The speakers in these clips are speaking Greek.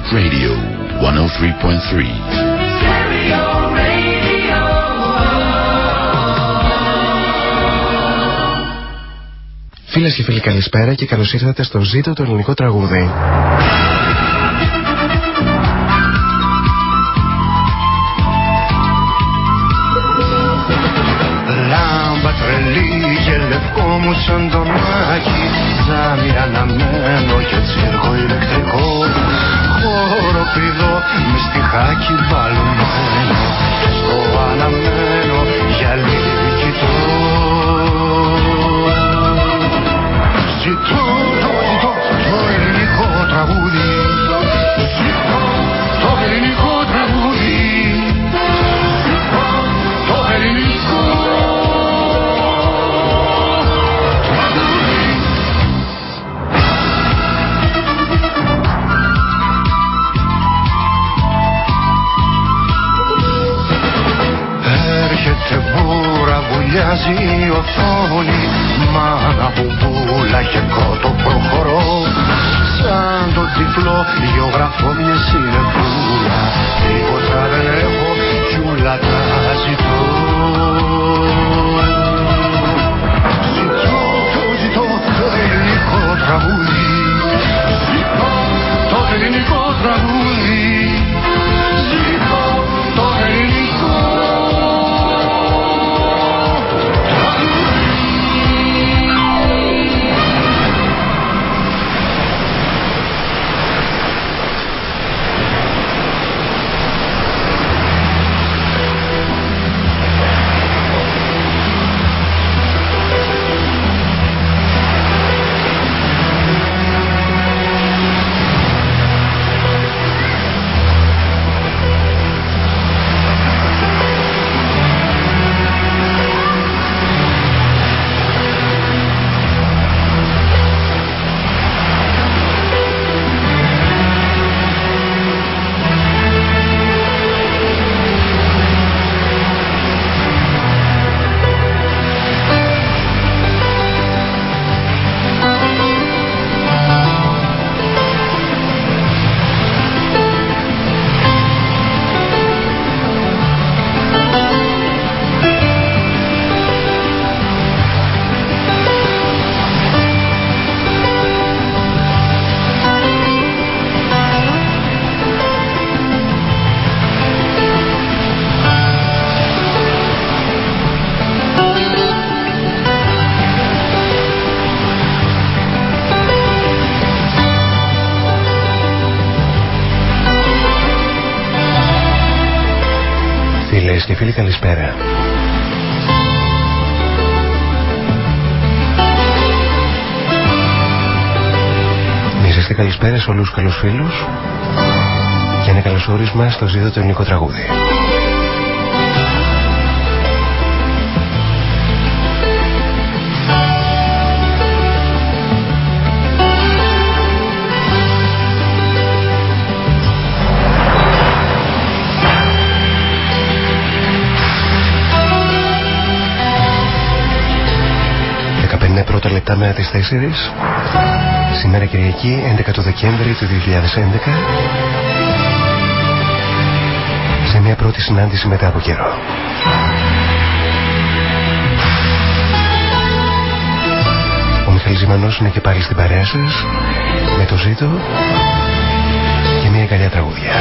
Greek Radio 103.3. Φίλες και φίλοι καλησπέρα και καλώς ήρθατε στο ζήτο το ελληνικό τραγούδι. Λάμπα τρελή και λευκό μου σαν το μάχη Ζάμι αναμένο και τσίρκο ηλεκτρικό Χώρο πηδό με στιχάκι μπαλωμένο Στο αναμένο γυαλί κοιτώ. Ζητώ, το ζητώ, το ελληνικό τραγούδι βουλιάζει η οθόνη Μάνα μπουμπούλα και κότο προχωρώ. Σαν το τυφλό γεωγραφώ μια συνεπούλα Τίποτα δεν έχω κι ούλα τα ζητώ. Ζητώ, το ζητώ το ελληνικό τραγούδι. Ζητώ το ελληνικό φίλοι καλησπέρα. Να είσαστε καλησπέρα σε όλους τους καλούς φίλους και ένα καλωσόρισμα στο ζήτο το ελληνικό τραγούδι. Πρώτα λεπτά μετά τις 4 Σήμερα Κυριακή 11 του Δεκέμβρη του 2011 Σε μια πρώτη συνάντηση μετά από καιρό. Ο Μιχαλής Ζημανός είναι και πάλι στην παρέα σας Με το ζήτο Και μια καλιά τραγούδια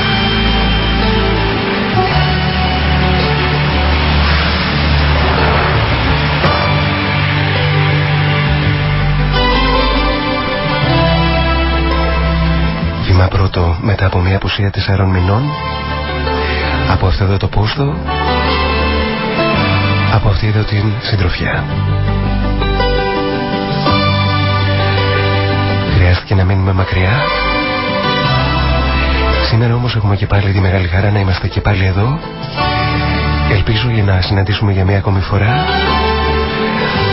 πρώτο μετά από μια απουσία τεσσάρων μηνών από αυτό εδώ το πόστο από αυτή εδώ την συντροφιά. Χρειάστηκε να μείνουμε μακριά Σήμερα όμως έχουμε και πάλι τη μεγάλη χαρά να είμαστε και πάλι εδώ Ελπίζω για να συναντήσουμε για μια ακόμη φορά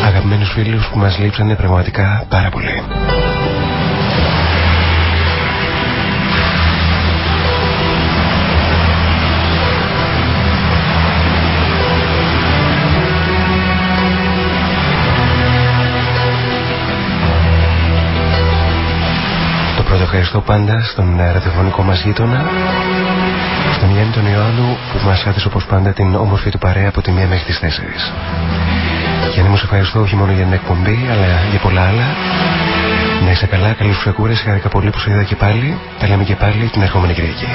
αγαπημένους φίλους που μας λείψανε πραγματικά πάρα πολύ. Ευχαριστώ πάντα στον ραδιοφωνικό μας γείτονα στον Γιάννη τον Ιωάννου που μας έδωσε όπως πάντα την όμορφη του παρέα από τη μία μέχρι τις 4. Γιάννη μου σε ευχαριστώ όχι μόνο για την εκπομπή αλλά για πολλά άλλα. Να είσαι καλά, καλή σου ακούρες, χαρικά πολύ που σε είδα και πάλι. Τα λέμε και πάλι την ερχόμενη Κυριακή.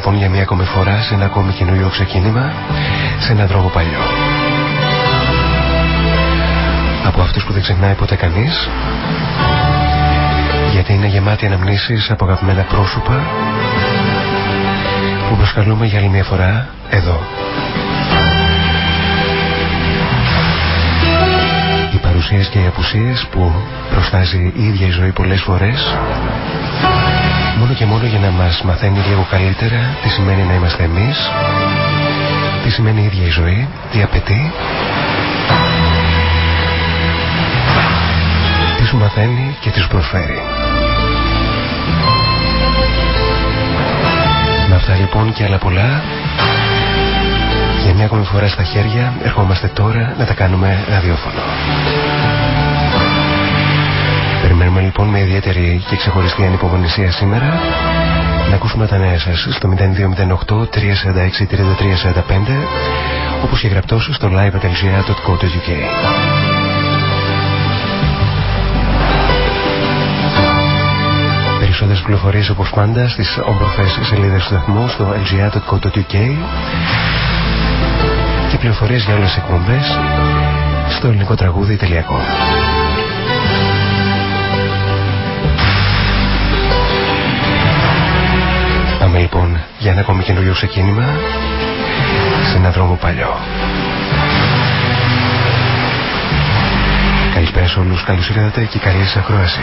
Λοιπόν για μια ακόμη φορά σε ένα ακόμη καινούριο ξεκίνημα σε ένα δρόμο παλιό. Από αυτούς που δεν ξεχνάει ποτέ κανείς γιατί είναι γεμάτη αναμνήσεις από αγαπημένα πρόσωπα που προσκαλούμε για άλλη μια φορά εδώ. Οι παρουσίες και οι απουσίες που προστάζει η ίδια η ζωή πολλές φορές μόνο και μόνο για να μας μαθαίνει λίγο καλύτερα τι σημαίνει να είμαστε εμείς, τι σημαίνει η ίδια η ζωή, τι απαιτεί, τι σου μαθαίνει και τι σου προσφέρει. Με αυτά λοιπόν και άλλα πολλά, για μια ακόμη φορά στα χέρια ερχόμαστε τώρα να τα κάνουμε ραδιόφωνο. Περιμένουμε λοιπόν με ιδιαίτερη και ξεχωριστή ανυπομονησία σήμερα να ακούσουμε τα νέα σας στο 0208 346 3345 όπως και γραπτός στο live.gr.co.uk Περισσότερες πληροφορίες όπως πάντα στις όμορφες σελίδες του σταθμού στο lgr.co.uk και πληροφορίες για όλες τις εκπομπές στο ελληνικό τραγούδι.com Πάμε λοιπόν για ένα ακόμη καινούριο ξεκίνημα σε ένα δρόμο παλιό. Καλησπέρα σε όλους, καλώς ήρθατε και καλή σας ακρόαση.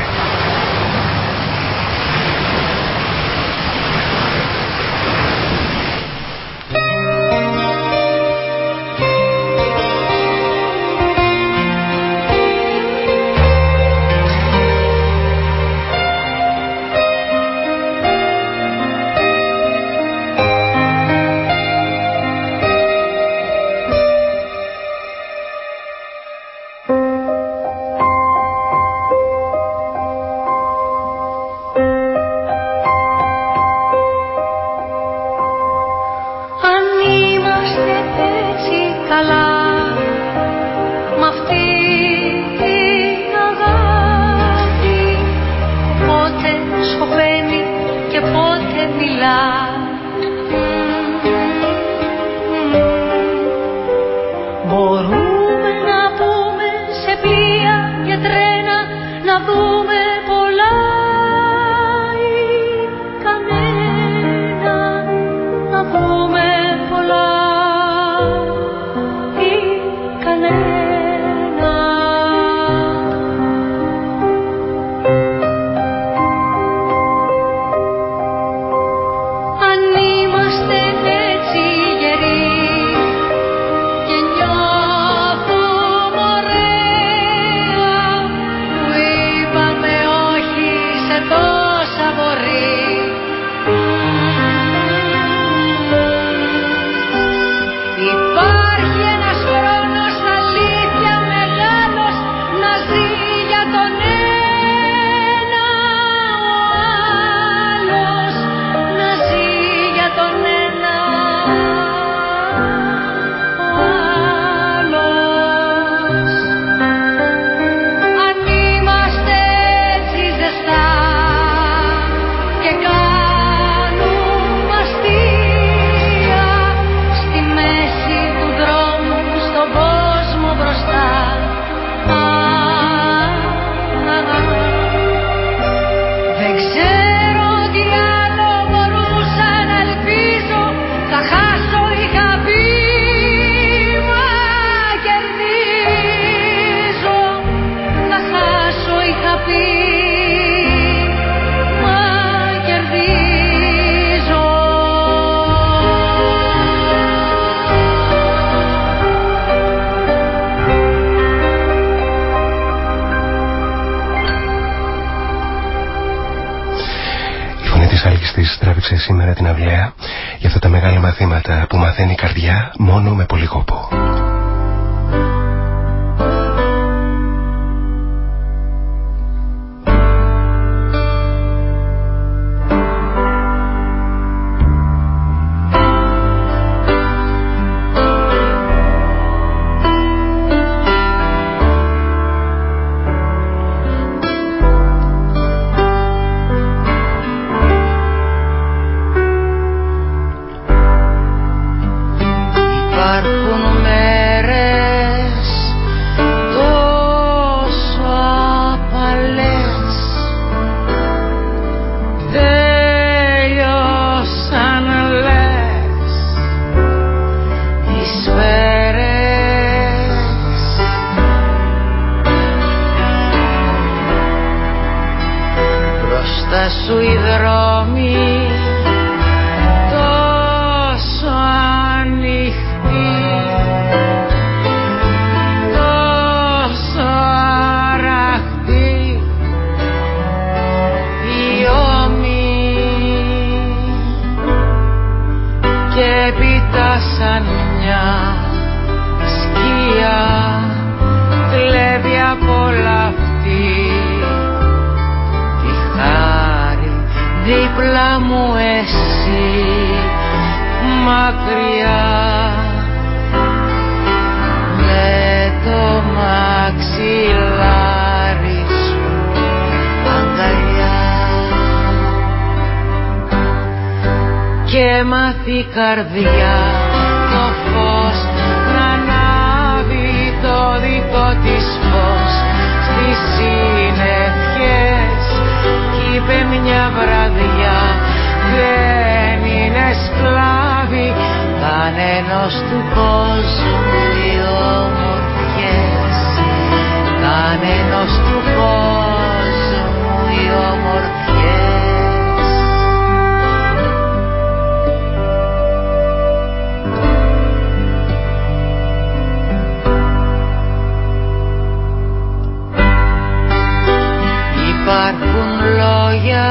λόγια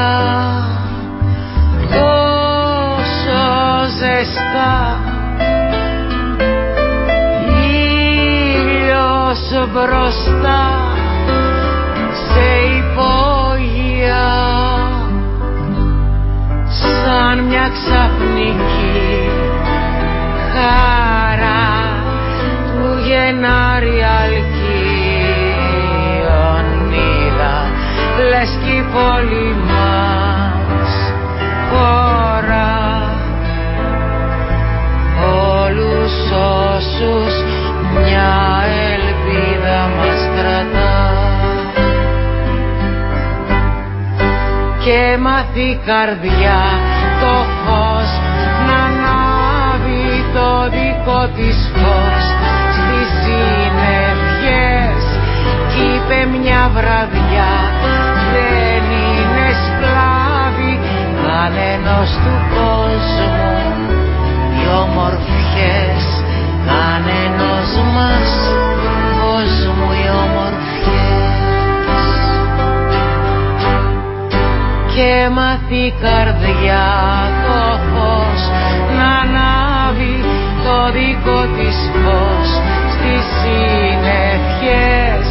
τόσο ζεστά. Ήλιος μπροστά σε υπόγεια. Σαν μια ξαφνική χαρά του γεννάρι αλκιονίδα λες κι η πόλη γεμάτη καρδιά το φως να ανάβει το δικό της φως. Στις συννεφιές κι είπε μια βραδιά δεν είναι σκλάβη κανένας του κόσμου οι ομορφιές. Κανένας μας κόσμου οι ομορφιές. και μάθει καρδιά το φως να ανάβει το δικό της φως. Στις συννεφιές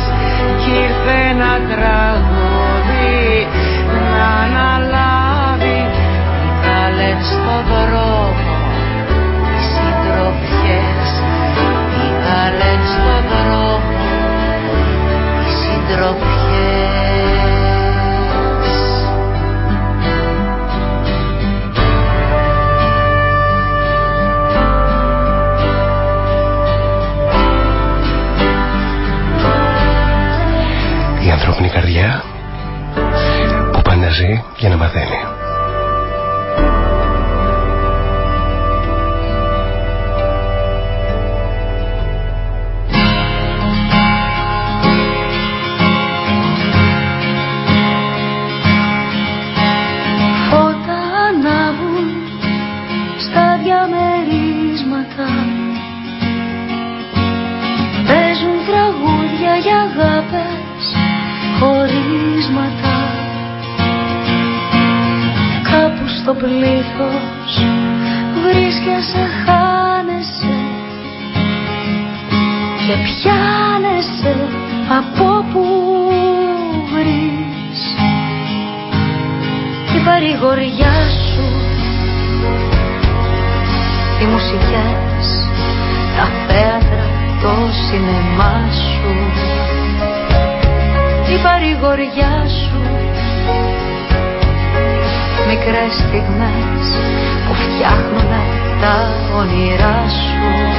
κι ήρθε ένα τραγούδι να αναλάβει τι καλές στο δρόμο. Οι συντροφιές τι καλές στο δρόμο. Οι συντροφιές. ανθρώπινη καρδιά που πάντα ζει για να μαθαίνει. Πλήθος στιγμές που φτιάχνουν τα όνειρά σου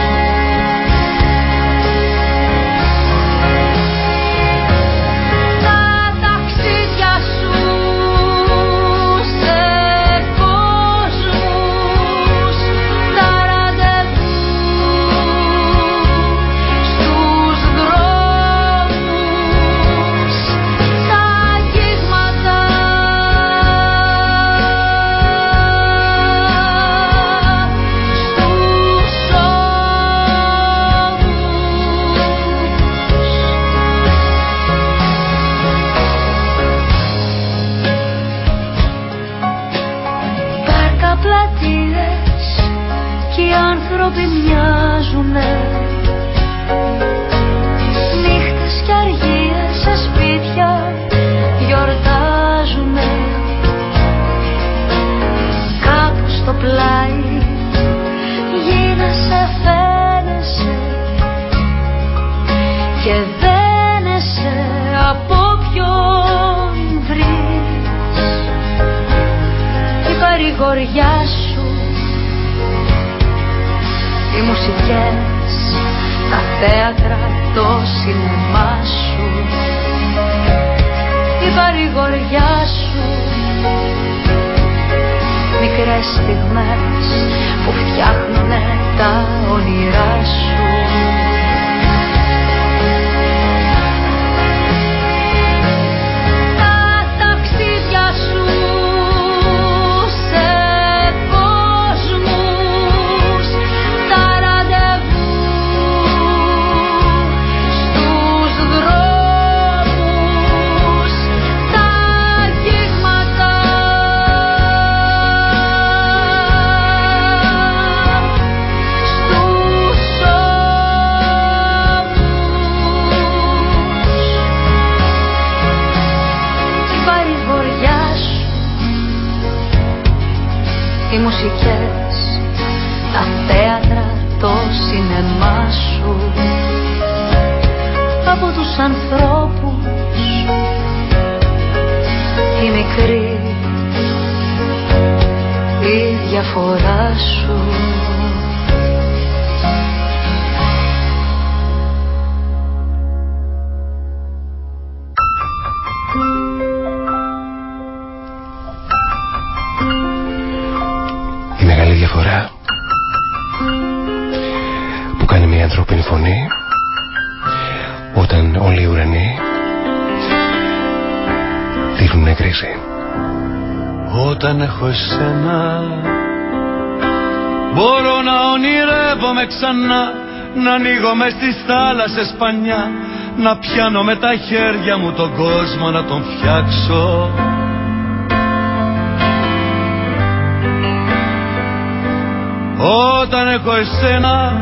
Να ανοίγω μες στις θάλασσες πανιά Να πιάνω με τα χέρια μου τον κόσμο να τον φτιάξω. Όταν έχω εσένα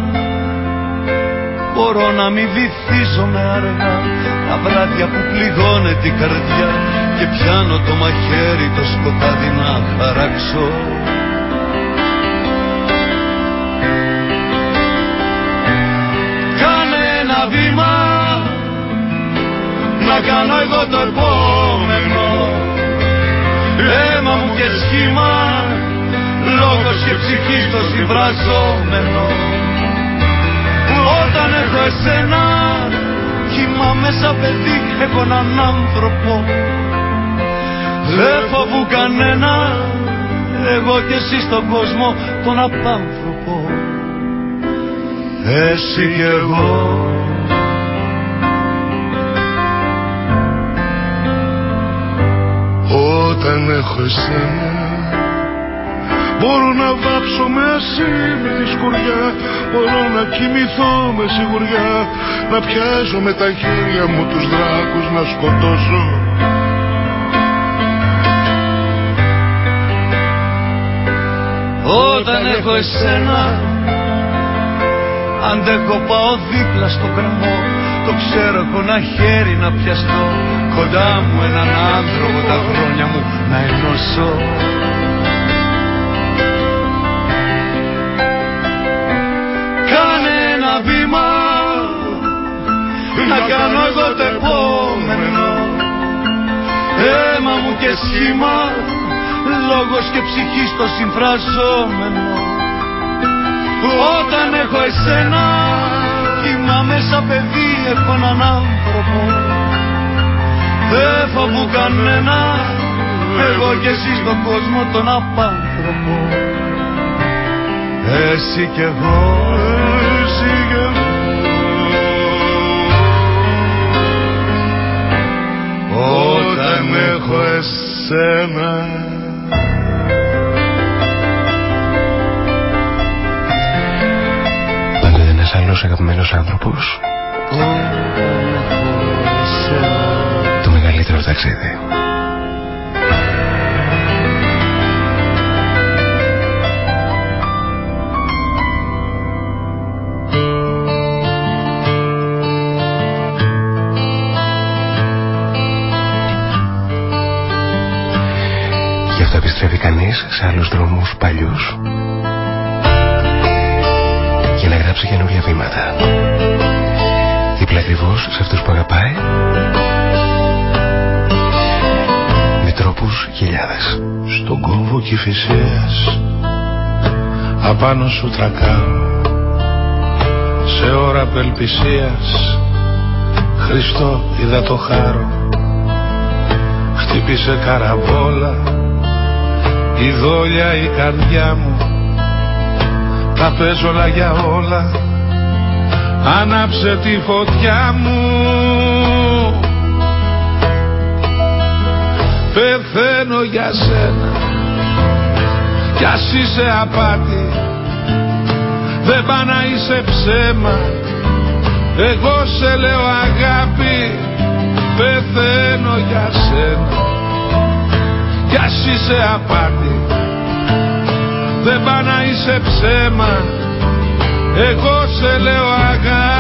Μπορώ να μην βυθίζομαι αργά. Τα βράδια που πληγώνε την καρδιά και πιάνω το μαχαίρι το σκοτάδι να χαράξω κάνω εγώ το επόμενο. Αίμα μου και σχήμα λόγος και ψυχή στο συμφραζόμενο όταν έχω εσένα κοιμάμαι σαν παιδί έχω έναν άνθρωπο. Δεν φοβού κανένα Εγώ και εσύ στον κόσμο τον απάνθρωπο Εσύ και εγώ Όταν έχω εσένα. Μπορώ να βάψω με ασήμι τη σκουριά Μπορώ να κοιμηθώ με σιγουριά Να πιάσω με τα χέρια μου τους δράκους να σκοτώσω. Έχω εσένα Αντέχω πάω δίπλα στο κρεμό Το ξέρω έχω ένα χέρι να πιαστώ Κοντά μου έναν άνθρωπο τα χρόνια μου να ενώσω. Κάνε ένα βήμα Να κάνω εγώ το επόμενο. Αίμα μου και σχήμα Λόγος και ψυχή στο συμφραζόμενο. Όταν έχω εσένα Κοιμάμαι σαν παιδί έχω έναν άνθρωπο Δεν φοβού κανένα. Εγώ και εσύ στον κόσμο τον απάνθρωπο. Εσύ κι εγώ Εσύ κι εγώ. Όταν έχω εσένα. Άλλος αγαπημένος άνθρωπος. Το μεγαλύτερο ταξίδι Γι' αυτό επιστρέφει κανείς σε άλλους δρόμους παλιούς για να γράψει καινούργια βήματα. Δίπλα ακριβώς σε αυτούς που αγαπάει με τρόπους χιλιάδες. Στον κόμβο κυφυσίας απάνω σου τρακάω σε ώρα απελπισίας. Χριστό είδα το χάρο. Χτύπησε καραβόλα η δόλια η καρδιά μου. Τα παίζω όλα για όλα. Άναψε τη φωτιά μου Πεθαίνω για σένα. Κι ας είσαι απάτη. Δεν πά να είσαι ψέμα. Εγώ σε λέω αγάπη. Πεθαίνω για σένα. Κι ας είσαι απάτη. Δεν πά να είσαι ψέμα. Εγώ σε λέω αγάπη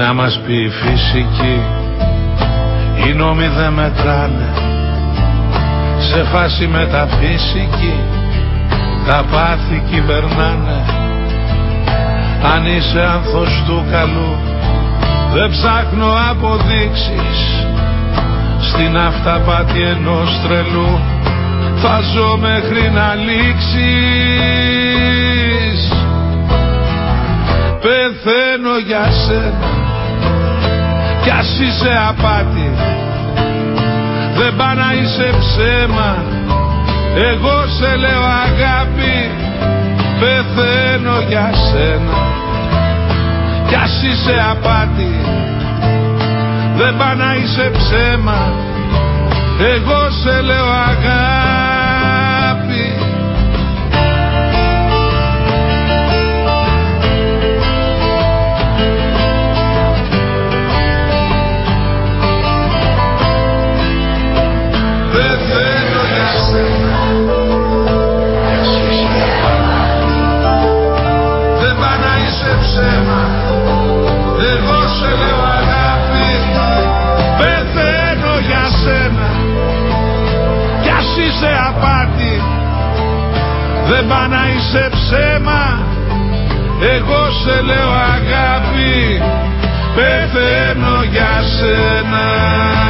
να μας πει η φυσική. Οι νόμοι δεν μετράνε. Σε φάση μεταφυσική Τα πάθη κυβερνάνε. Αν είσαι άνθος του καλού Δεν ψάχνω αποδείξεις. Στην αυταπάτη ενός τρελού Θα ζω μέχρι να λήξεις. Πεθαίνω για σένα κι ας είσαι απάτη. Δεν πά να είσαι ψέμα. Εγώ σε λέω αγάπη. Πεθαίνω για σένα. Κι ας είσαι απάτη. Δεν πά να είσαι ψέμα. Εγώ σε λέω αγάπη δεν πά να είσαι ψέμα. Εγώ σε λέω αγάπη. Πεθαίνω για σένα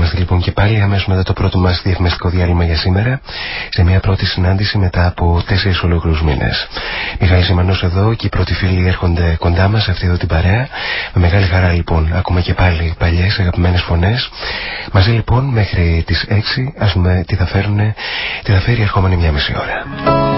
Εδώ είμαστε λοιπόν και πάλι αμέσως μετά το πρώτο μας διαφημιστικό διάλειμμα για σήμερα σε μια πρώτη συνάντηση μετά από τέσσερις ολόκληρους μήνες. Μιχάλη Σιμανός εδώ και οι πρώτοι φίλοι έρχονται κοντά μας αυτή εδώ την παρέα. Με μεγάλη χαρά λοιπόν ακούμε και πάλι παλιές αγαπημένες φωνές. Μαζί λοιπόν μέχρι τις 6 ας δούμε τι θα, φέρουν, τι θα φέρει η ερχόμενη μια μισή ώρα.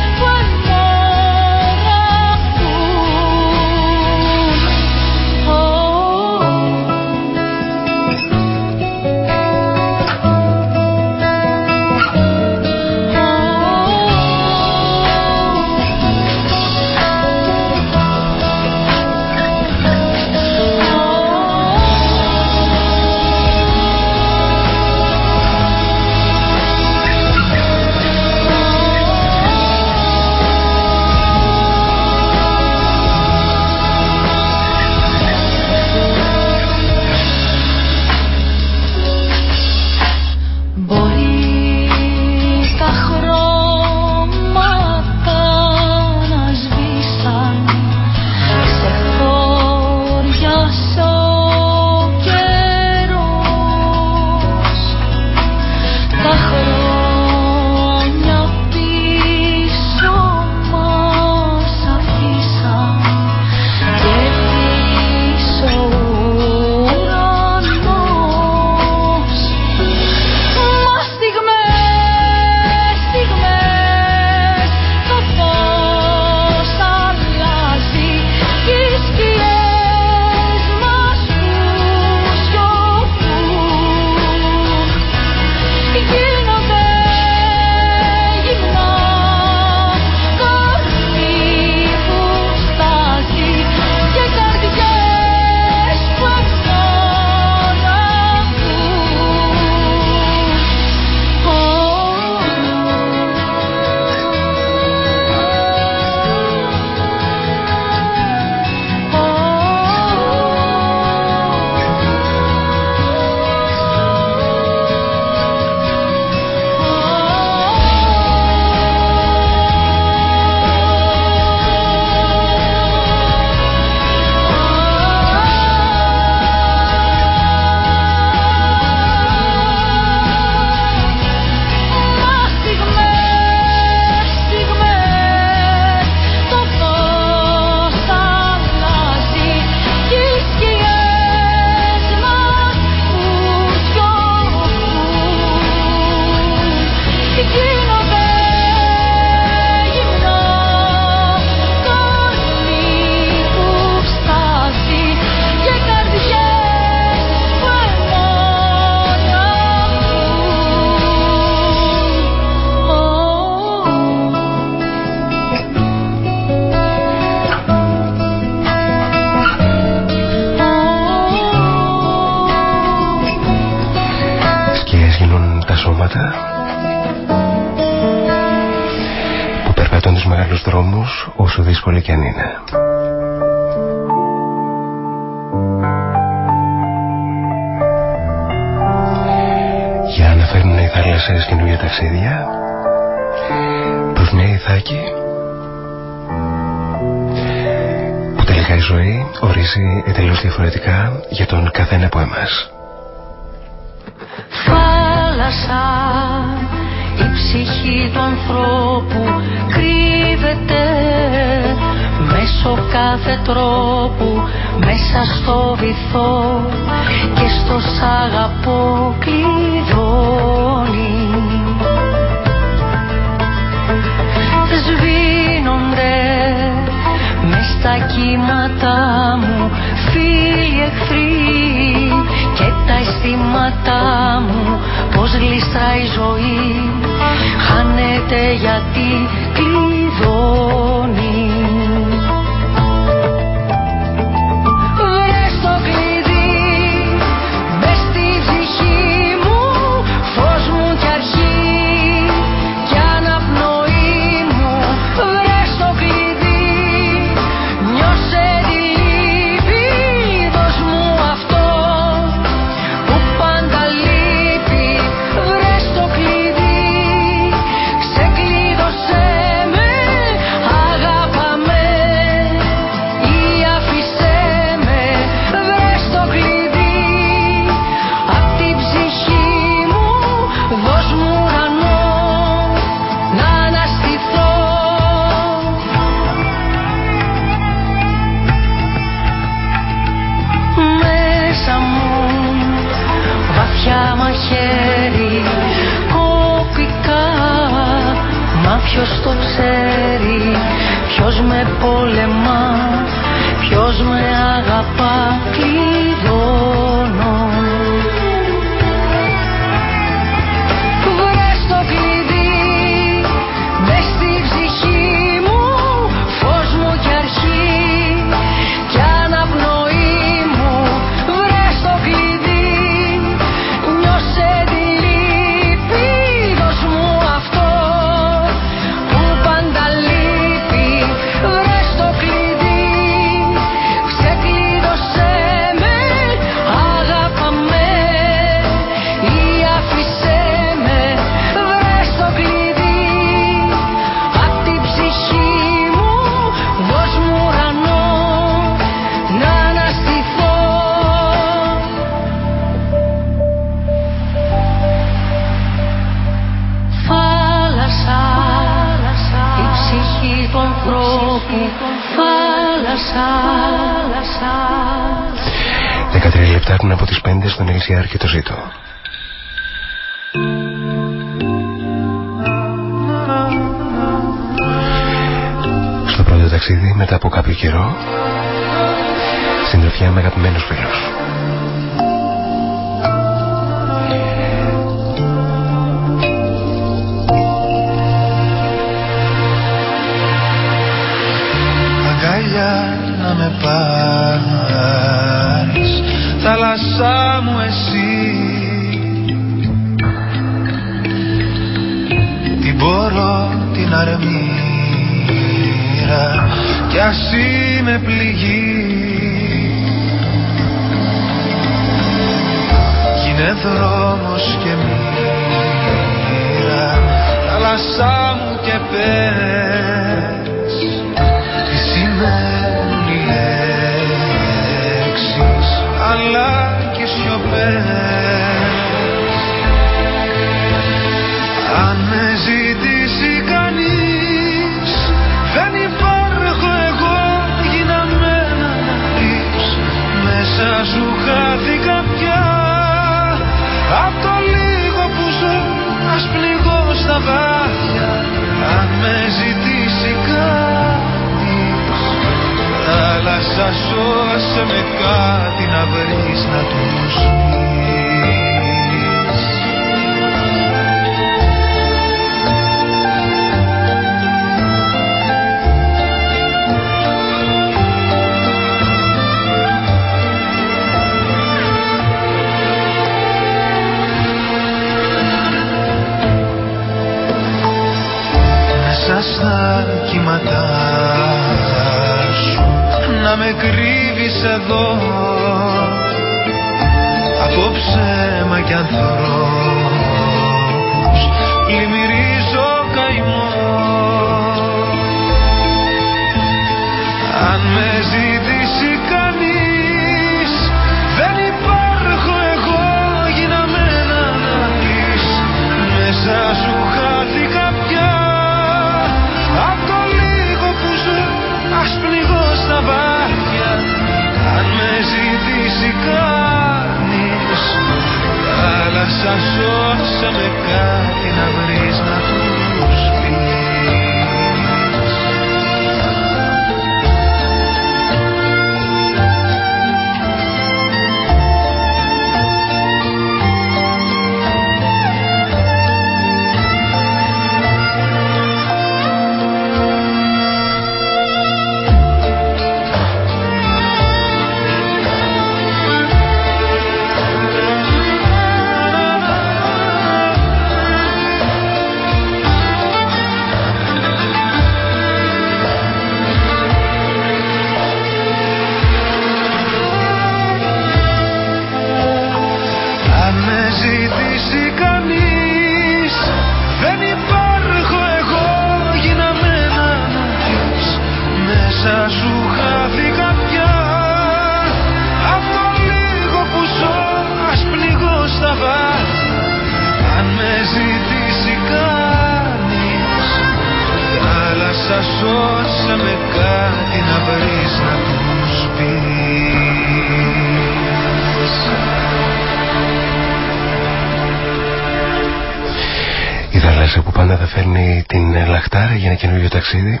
Ταξίδι,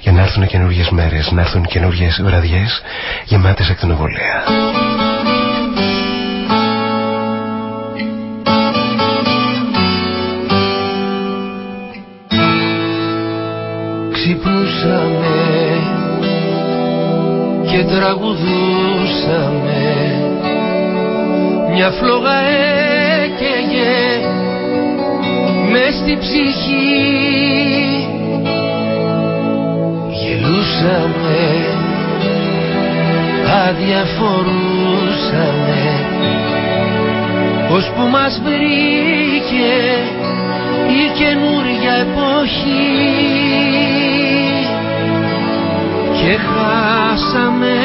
για να έρθουν καινούριε μέρες, να έρθουν καινούριε βραδιές γεμάτες ακτινοβολία. Ξυπνούσαμε και τραγουδούσαμε Μια φλόγα έκαιγε μες στη ψυχή Γελούσαμε, αδιαφορούσαμε. Ως που μας βρήκε η καινούρια εποχή. Και χάσαμε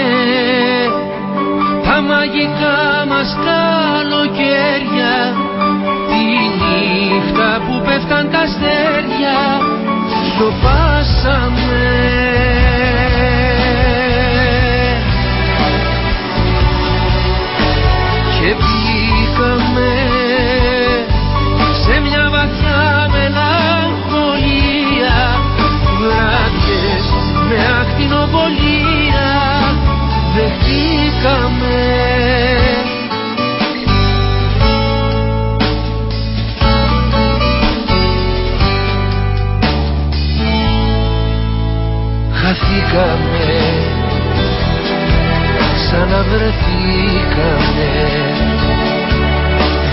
τα μαγικά μας καλοκαίρια τη νύχτα που πέφταν τα αστέρια. Σοπάσαμε Χαθήκαμε Ξαναβρεθήκαμε.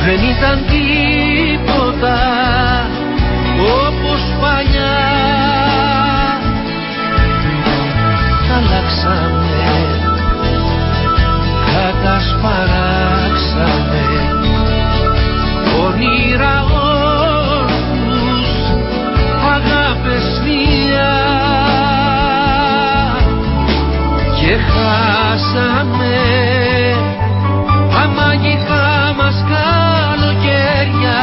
Δεν ήταν τίποτα όπως παλιά. Αλλάξαμε Κατασπαράξαμε και χάσαμε. Τα μαγικά μας καλοκαίρια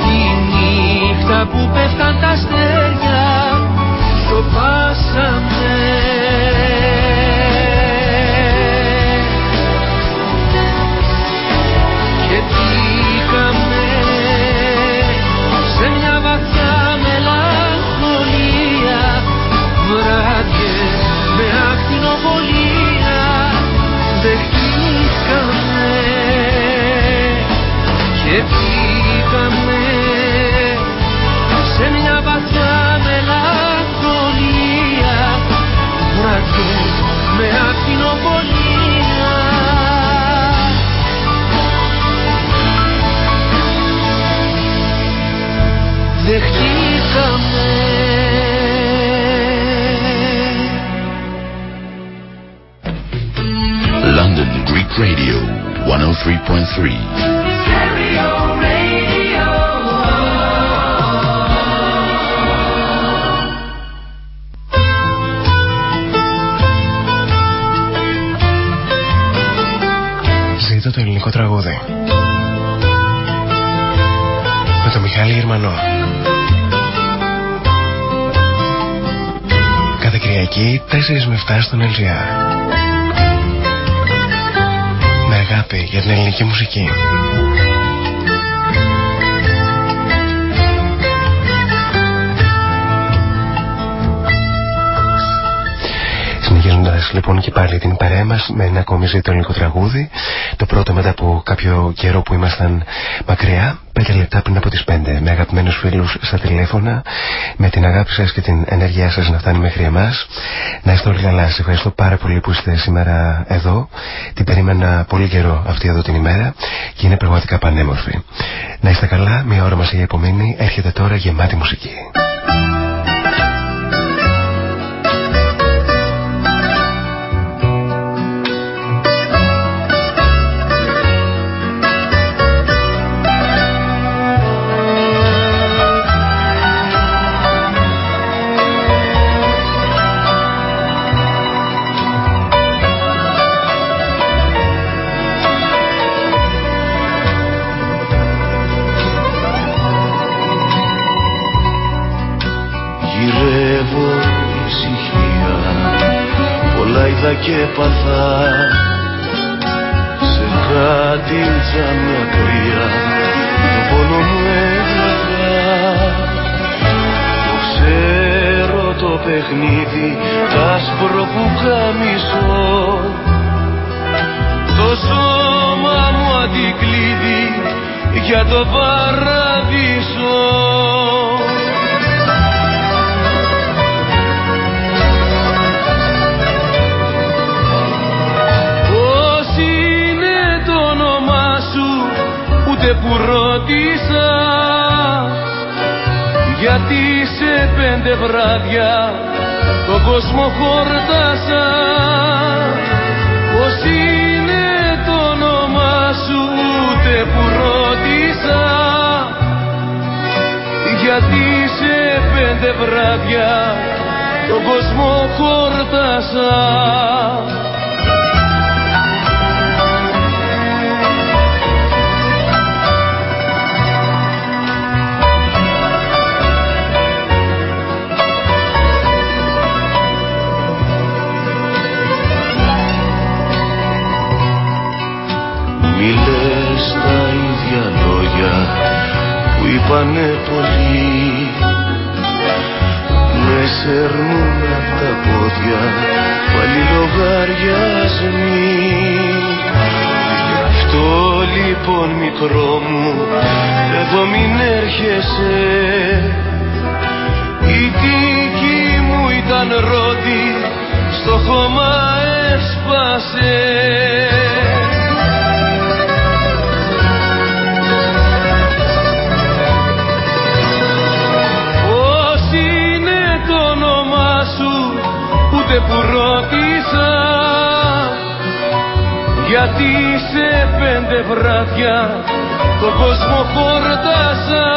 τη νύχτα που πέφταν τα και μπήκαμε σε μια βαθιά μελαγχολία βράδιες με ακτινοβολία δεχτήκαμε London Greek Radio 103.3. Κυριακή 4 με 7 στον LGR. Με αγάπη για την ελληνική μουσική. Συνεχίζοντα λοιπόν και πάλι την παρέα μας με ένα ακόμη ζήτο ελληνικό τραγούδι. Το πρώτο μετά από κάποιο καιρό που ήμασταν μακριά, πέντε λεπτά πριν από τις πέντε. Με αγαπημένους φίλους στα τηλέφωνα, με την αγάπη σας και την ενέργειά σας να φτάνει μέχρι εμάς. Να είστε όλοι καλά. Σας ευχαριστώ πάρα πολύ που είστε σήμερα εδώ. Την περίμενα πολύ καιρό αυτή εδώ την ημέρα και είναι πραγματικά πανέμορφη. Να είστε καλά, μια ώρα μας έχει απομείνει. Έρχεται τώρα γεμάτη μουσική. Και παθά. Σε κάτι τζάμια κρύα το πόνο μου έλεγα το ξέρω το παιχνίδι τ' άσπρο που καμισώ το σώμα μου αντικλείδι για το παραδείσο που ρώτησα γιατί σε πέντε βράδια τον κόσμο χορτάσα. Πως είναι το όνομα σου ούτε που ρώτησα. Γιατί σε πέντε βράδια τον κόσμο χορτάσα είπανε πολύ με σέρνουν τα πόδια πάλι λογαριασμοί. Γι' αυτό λοιπόν μικρό μου εδώ μην έρχεσαι. Η δική μου ήταν ρόδι στο χώμα έσπασε γιατί σε πέντε βράδια το κόσμο χορτάσα.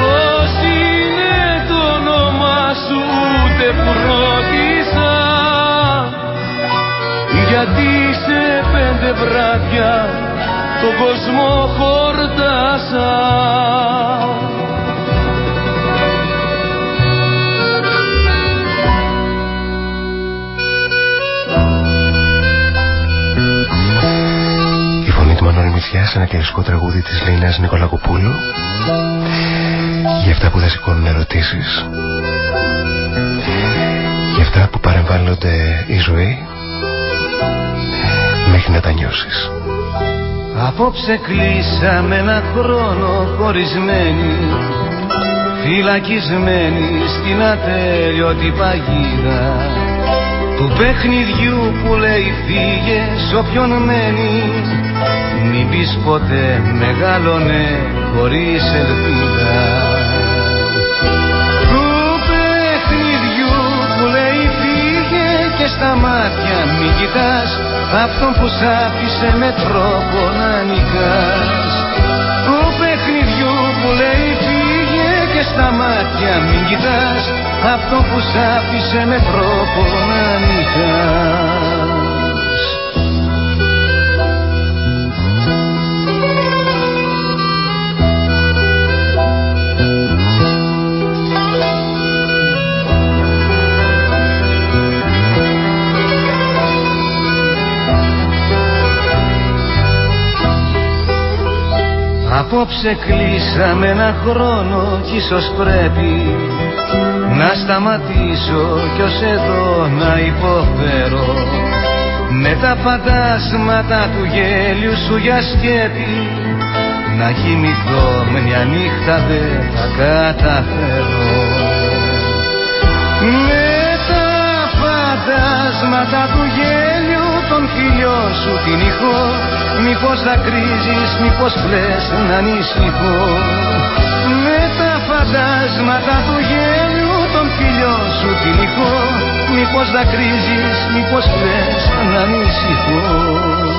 Πώς είναι το όνομα σου ούτε που ρώτησα. Γιατί σε πέντε βράδια το κόσμο χορτάσα Μητσιά σε ένα κλειστικό τραγούδι της Λίνας Νικολακοπούλου. Για αυτά που δεν σηκώνουν ερωτήσεις. Για αυτά που παρεμβάλλονται η ζωή. Μέχρι να τα νιώσεις. Απόψε κλείσαμε ένα χρόνο χωρισμένοι φυλακισμένοι στην ατέλειωτη παγίδα του παιχνιδιού που λέει φύγες σ' όποιον μένει μην πεις ποτέ μεγάλωνε χωρίς ελπίδα Του παιχνιδιού που λέει φύγε και στα μάτια μην κοιτάς αυτόν που σ' άφησε με τρόπο να νικάς. Του παιχνιδιού που λέει φύγε και στα μάτια μην κοιτάς αυτό που σ' άφησε με τρόπο να νικάς Απόψε κλείσαμε ένα χρόνο κι ίσως πρέπει να σταματήσω κι ως εδώ να υποφέρω. Με τα φαντάσματα του γέλιου σου για σκέπη να κοιμηθώ μια νύχτα δεν θα καταφέρω. Με τα φαντάσματα του γέλιου τον φίλιο σου την ηχό μήπως κρίζεις, μήπως κλαις να ανησυχώ. Με τα φαντάσματα του γέλιου τον φίλιο σου την ηχό μήπως κρίζεις, μήπως κλαις να ανησυχώ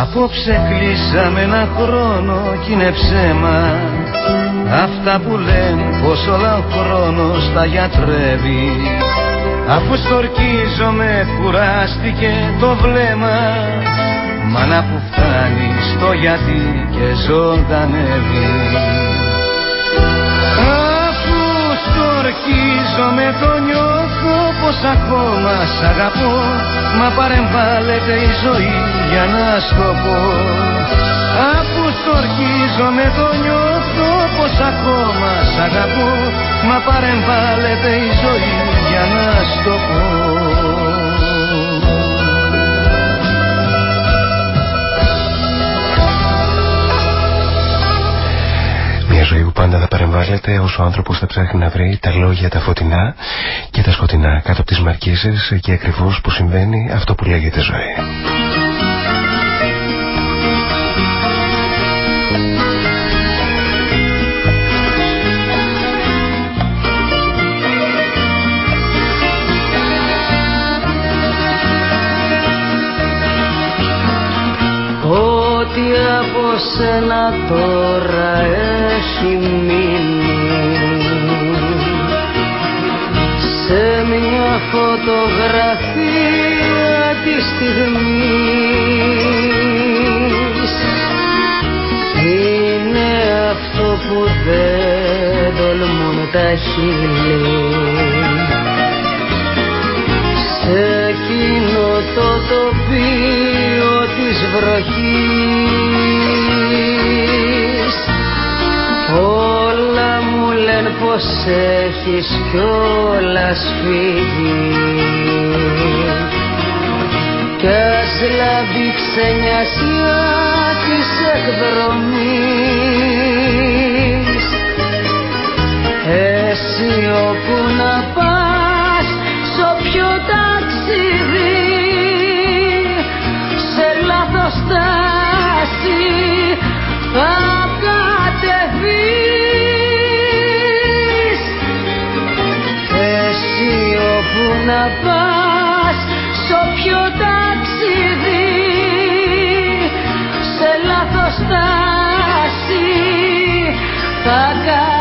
Απόψε κλείσαμε ένα χρόνο κι είναι ψέμα. Αυτά που λένε πως όλα ο χρόνος τα γιατρεύει. Αφού στορκίζομαι κουράστηκε το βλέμμα. Μάνα που φτάνει στο γιατί και ζωντανεύει στορκίζομαι το νιώθω πως ακόμα σ' αγαπώ. Μα παρεμβάλλεται η ζωή για να στο πω. Αφού στορκίζομαι το νιώθω πως ακόμα σ' αγαπώ. Μα παρεμβάλλεται η ζωή για να στο Μια ζωή που πάντα θα παρεμβάλλεται όσο ο άνθρωπος θα ψάχνει να βρει τα λόγια τα φωτεινά και τα σκοτεινά κάτω από τις μαρκίζες και ακριβώς που συμβαίνει αυτό που λέγεται ζωή. Σένα τώρα έχει μείνει. Σε μια φωτογραφία της στιγμής. Είναι αυτό που δεν τολμούν τα χείλη. Σε εκείνο το τοπίο της βροχής πως έχεις κιόλας φύγει; Κι ας λάβει ξενιασιά της εκδρομής. Εσύ όπου να πας σ' όποιο ταξίδι. Σε λάθος στάση θα κατεβείς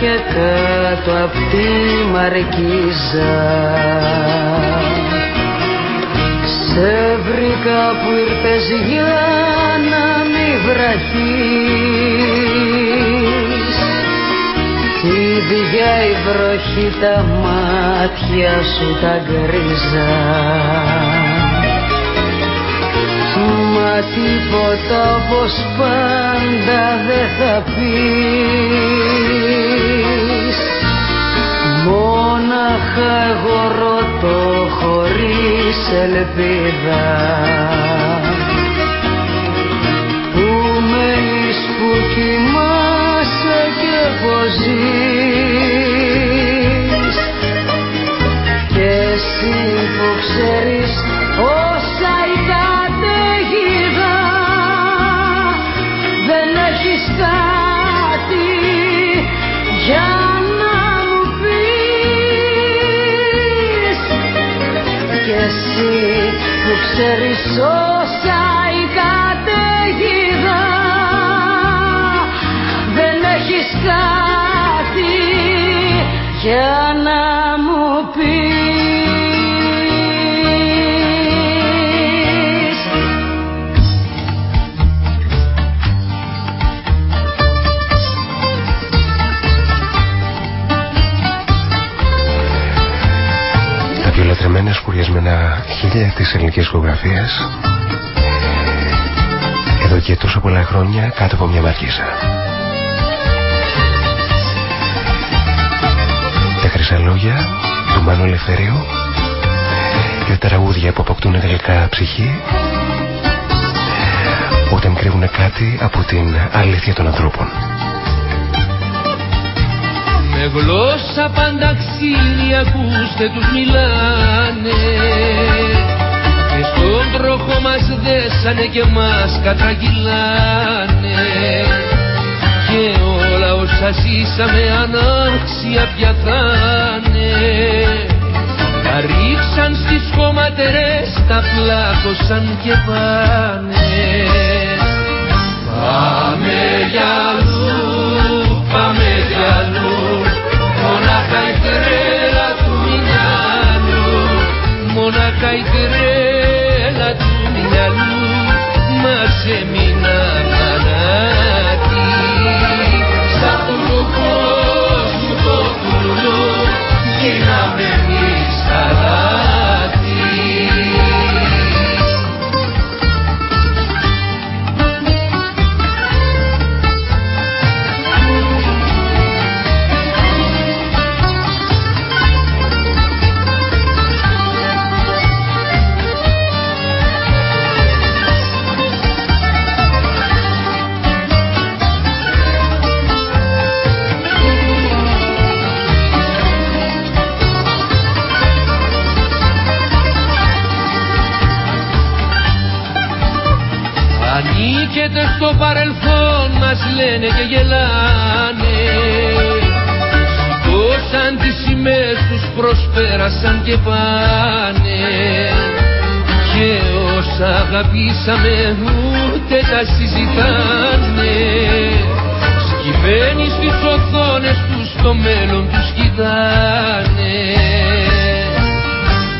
και κάτω απ' τη Μαρκίζα. Σε βρήκα που ήρθες για να μη βραχείς. Ίδια η βροχή τα μάτια σου τα γκρίζα. Μα τίποτα όπως πάντα δεν θα πεις Μόναχα εγώ ρωτώ χωρίς ελπίδα. Πού μένεις που κοιμάσαι και πως ζεις. Και εσύ που ξέρεις ξέρεις όσα η καταιγίδα δεν έχεις κάτι για να μου πεις. Λατρεμένα σκουριασμένα χίλια της ελληνικής γεωγραφίας εδώ και τόσο πολλά χρόνια κάτω από μια μαρκίζα. Τα χρυσά λόγια του Μάνου Ελευθερίου και τα τραγούδια που αποκτούν τελικά ψυχή όταν κρύβουν κάτι από την αλήθεια των ανθρώπων. Με γλώσσα πάντα ξύλια ακούστε τους μιλάνε. Και στον τροχό μας δέσανε και μας κατραγγυλάνε. Και όλα όσα ζήσαμε ανάξια πια θα'ναι Τα ρίξαν στις χωματερές, τα πλάκωσαν και πάνε. Πάμε για αλλού, πάμε για αλλού η τρέλα του μυαλού Μας έμεινα λένε και γελάνε. Σηκώσαν τις σημαίες τους προσπέρασαν και πάνε. Και όσα αγαπήσαμε ούτε τα συζητάνε. Σκυμμένοι στις οθόνες τους το μέλλον τους κοιτάνε.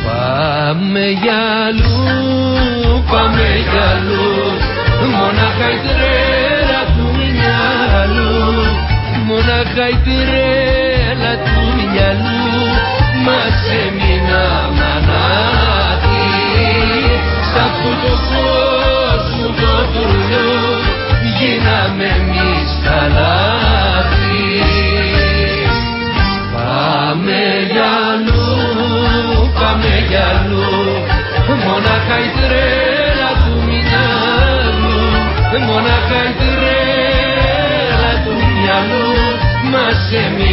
Πάμε για αλλού, πάμε για αλλού Μονάχα η Μονάχα η τρέλα του μυαλού Μας έμεινα μανάτι. Σ' αυτό το κόσμο το τουρλού Γίναμε εμείς τα λάθη Πάμε για αλλού, πάμε για αλλού Μονάχα η τρέλα του μυαλού Μονάχα η τρέλα Μας έμεινα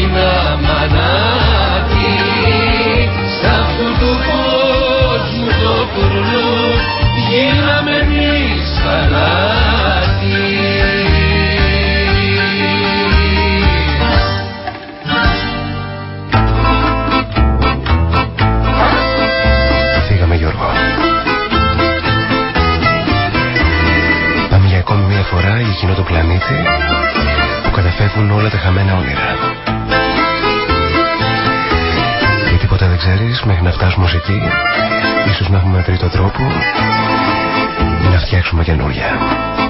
τίποτα δεν ξέρεις μέχρι να φτάσουμε ως εκεί ίσως να έχουμε βρει τον τρόπο να φτιάξουμε καινούρια.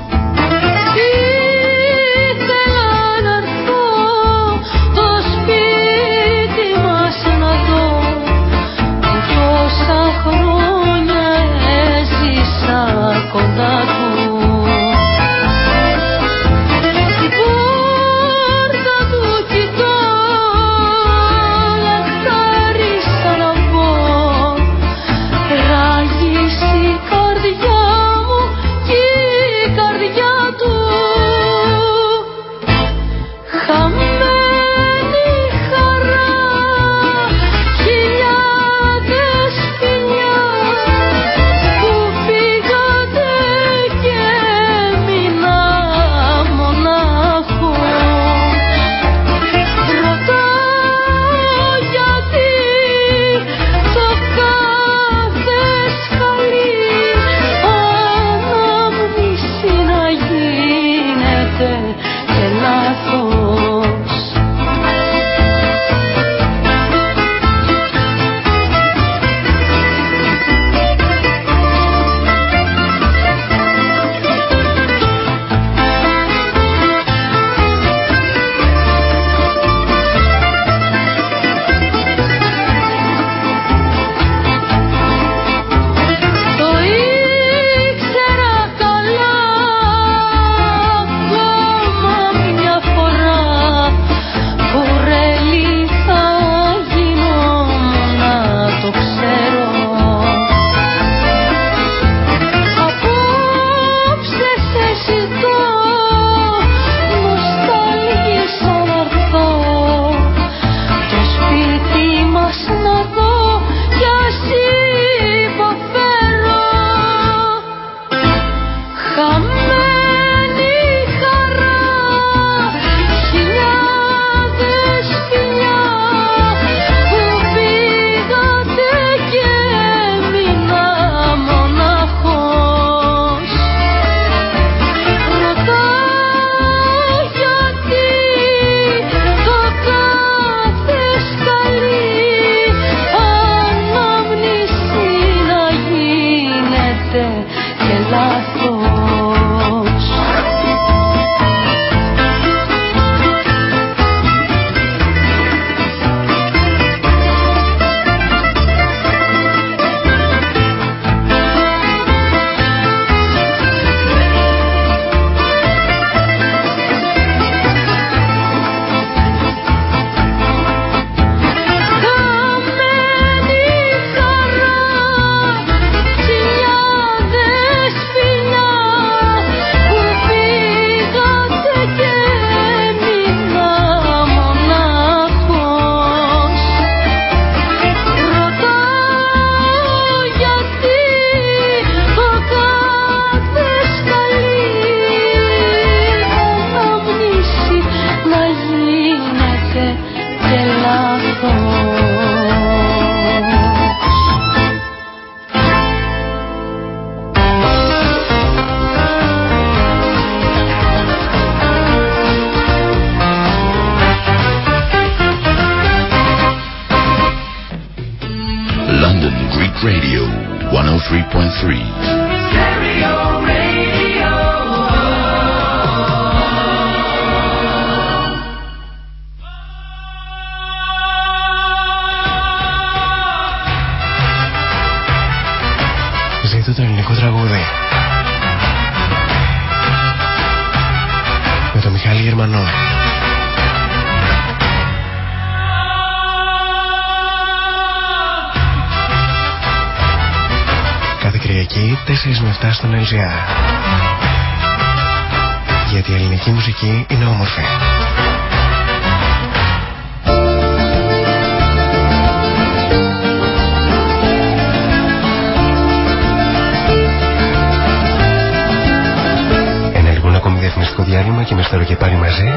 Και με στο και πάλι μαζί.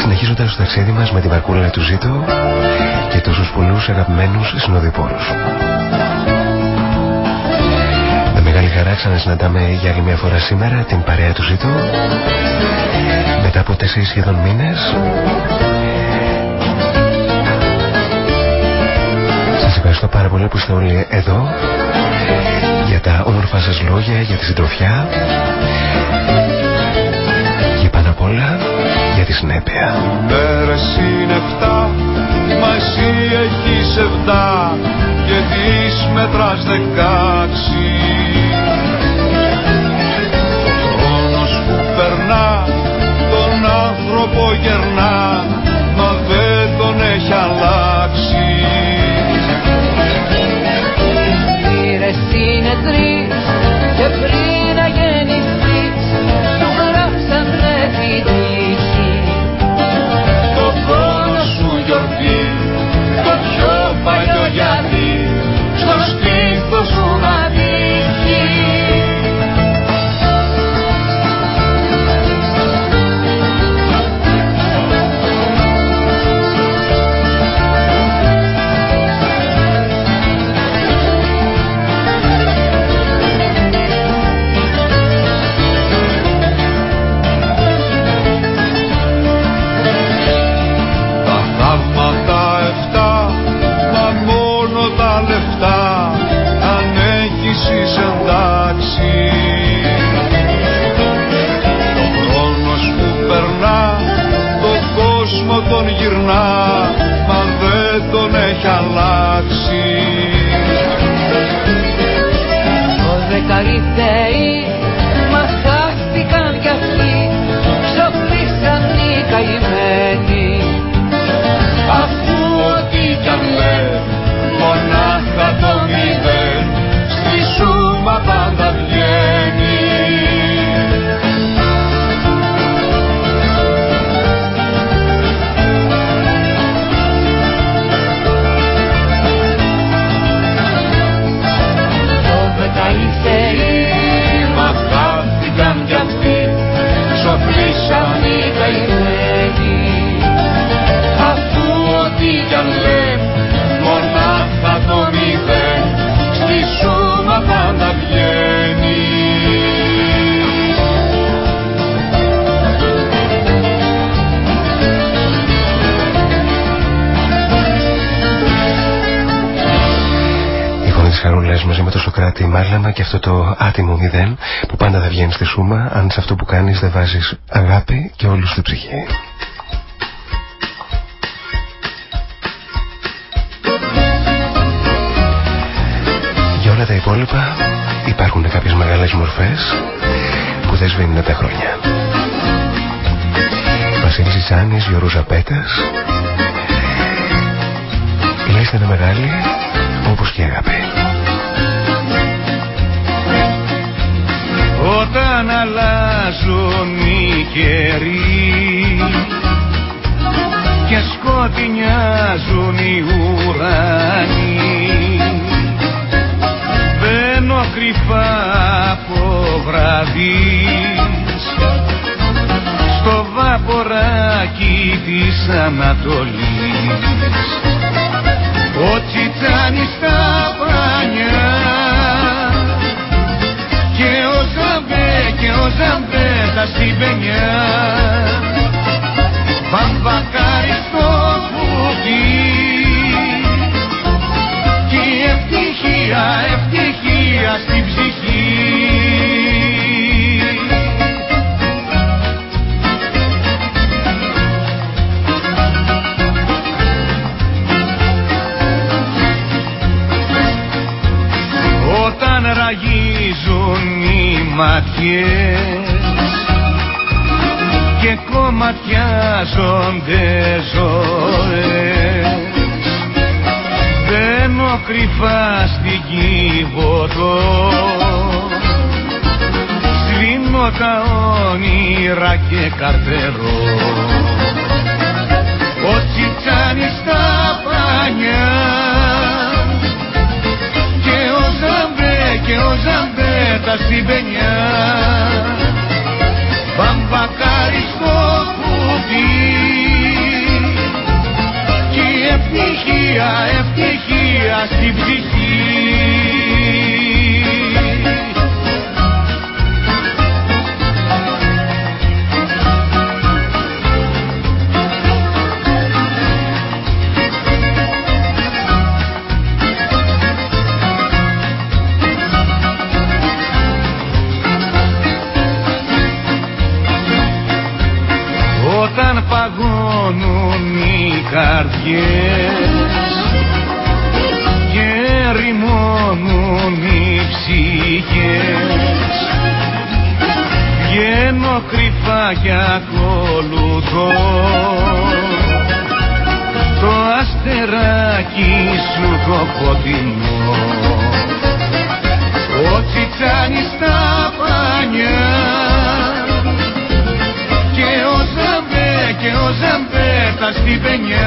Συνεχίζοντας το ταξίδι μας με την βαρκούλα του Ζήτου και τόσους πολλούς αγαπημένους συνοδοιπόρους. Με μεγάλη χαρά ξανασυναντάμε για άλλη μια φορά σήμερα την παρέα του Ζήτου. Μετά από τέσσερις σχεδόν μήνες. Σας ευχαριστώ πάρα πολύ που είστε όλοι εδώ για τα όμορφα σας λόγια, για τη συντροφιά και πάνω απ' όλα για τη συνέπεια. Μέρες είναι εφτά, μα εσύ έχεις εβδά και τις μέτρας δεκάξι. Ο χρόνος που περνά, τον άνθρωπο γερνά, μα δεν τον έχει αλλάξει. Μοίρες είναι τρεις και πριν day. Μαζί με το Σοκράτη Μάρλαμα και αυτό το άτιμο μηδέν που πάντα θα βγαίνει στη σούμα αν σε αυτό που κάνεις δεν βάζεις αγάπη και όλους στην ψυχή. Για όλα τα υπόλοιπα υπάρχουν κάποιες μεγάλες μορφές που δεν σβήνουν τα χρόνια. Βασίλης Ιτσάνης, Γιώργος Ζαπέτας η λίστα είναι μεγάλη όπως και η αγάπη. Όταν αλλάζουν οι καιροί και σκοτεινιάζουν οι ουρανοί. Μπαίνω κρυφά από βραδείς στο βαποράκι της Ανατολής. Ο Τσιτσάνης στα πανιά σκιώσαμε τα στιβενιά Βαμβακάρι στο κουτί και ευτυχία, ευτυχία στην ψυχή μυρίζουν οι ματιές. Και κομματιάζονται ζωές. Μπαίνω κρυφά στην κύβωτο. Σβήνω τα όνειρα και καρτερώ. Ο τσιτσάνης τα πανιά τα συμπενιά. Βαμβακάριστο κουτί Κι ευτυχία, ευτυχία στην ψυχή πληγές και οι ψυχές. Βγαίνω κρυφά κι ακολουθώ το αστεράκι σου το φωτεινό ο τσιτσάνης στα πανιά. Και ο Ζαμπέ και ο Ζαμπέ τα πενιά.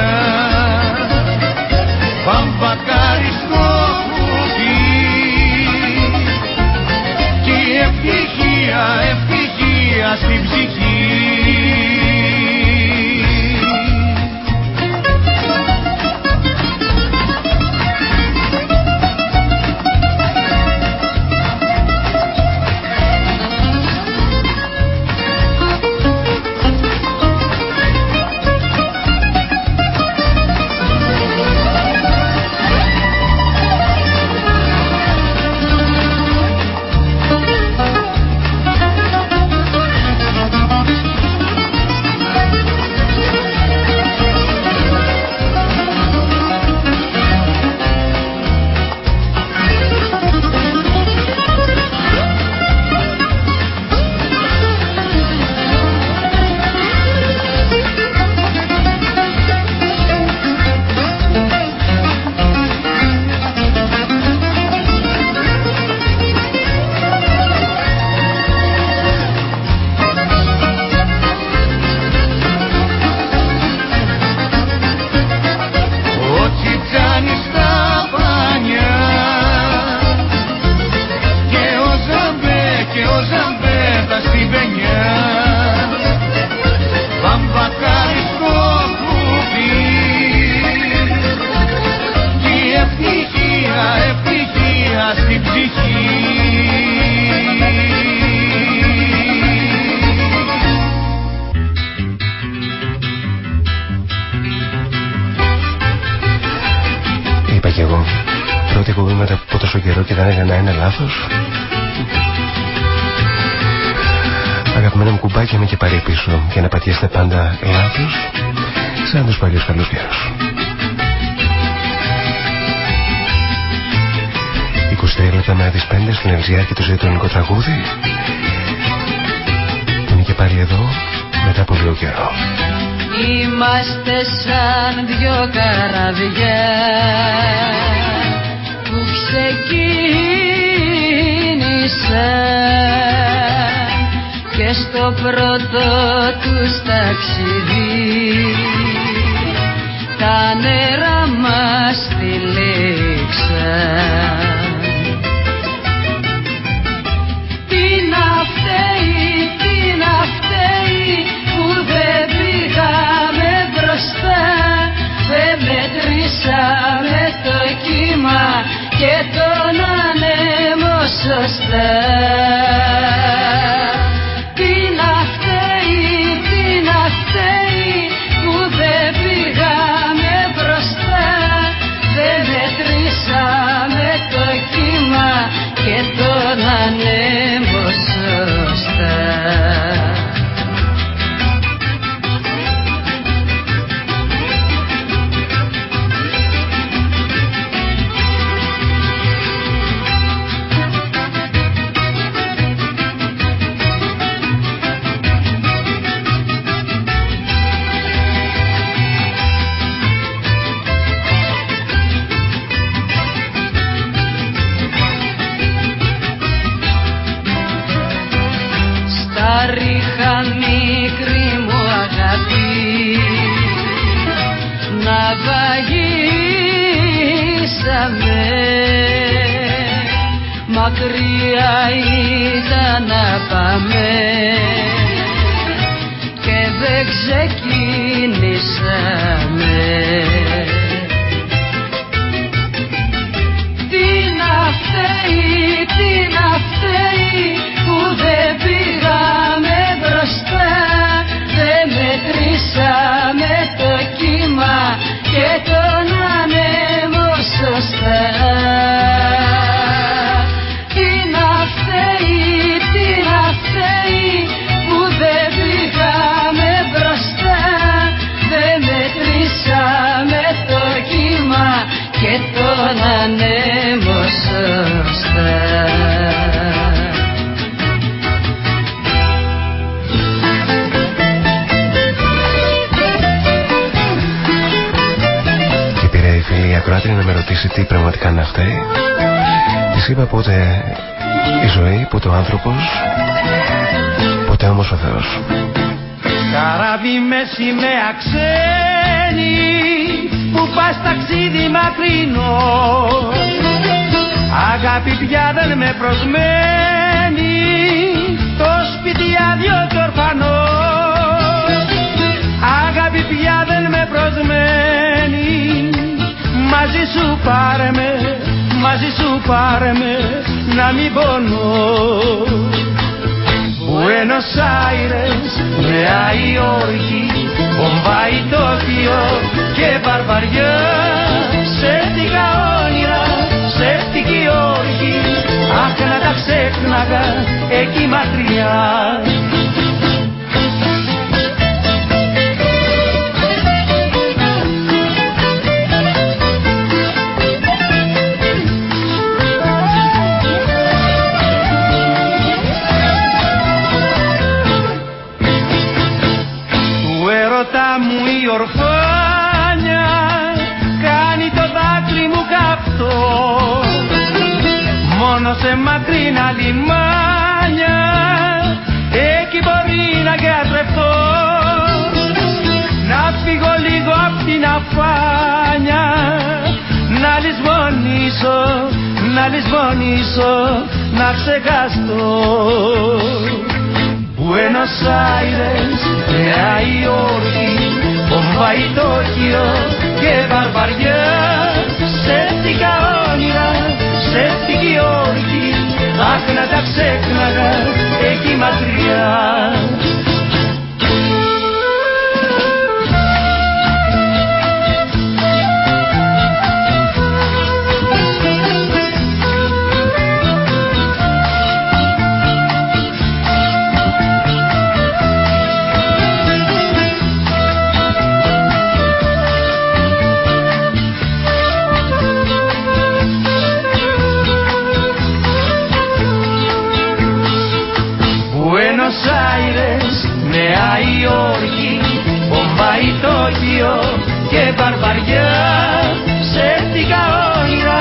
να λησμονήσω, να ξεχαστώ. Buenos Aires, Νέα Υόρκη, Βομβάη, Τόκιο και Βαρβαριά Ψεύτικα όνειρα, ψεύτικη όρκη, αχ να τα ξέχναγα εκεί μακριά. Buenos Aires, Νέα Υόρκη, Μπομπάι, Τόκιο και Βαρβαριά. Ψεύτικα όνειρα,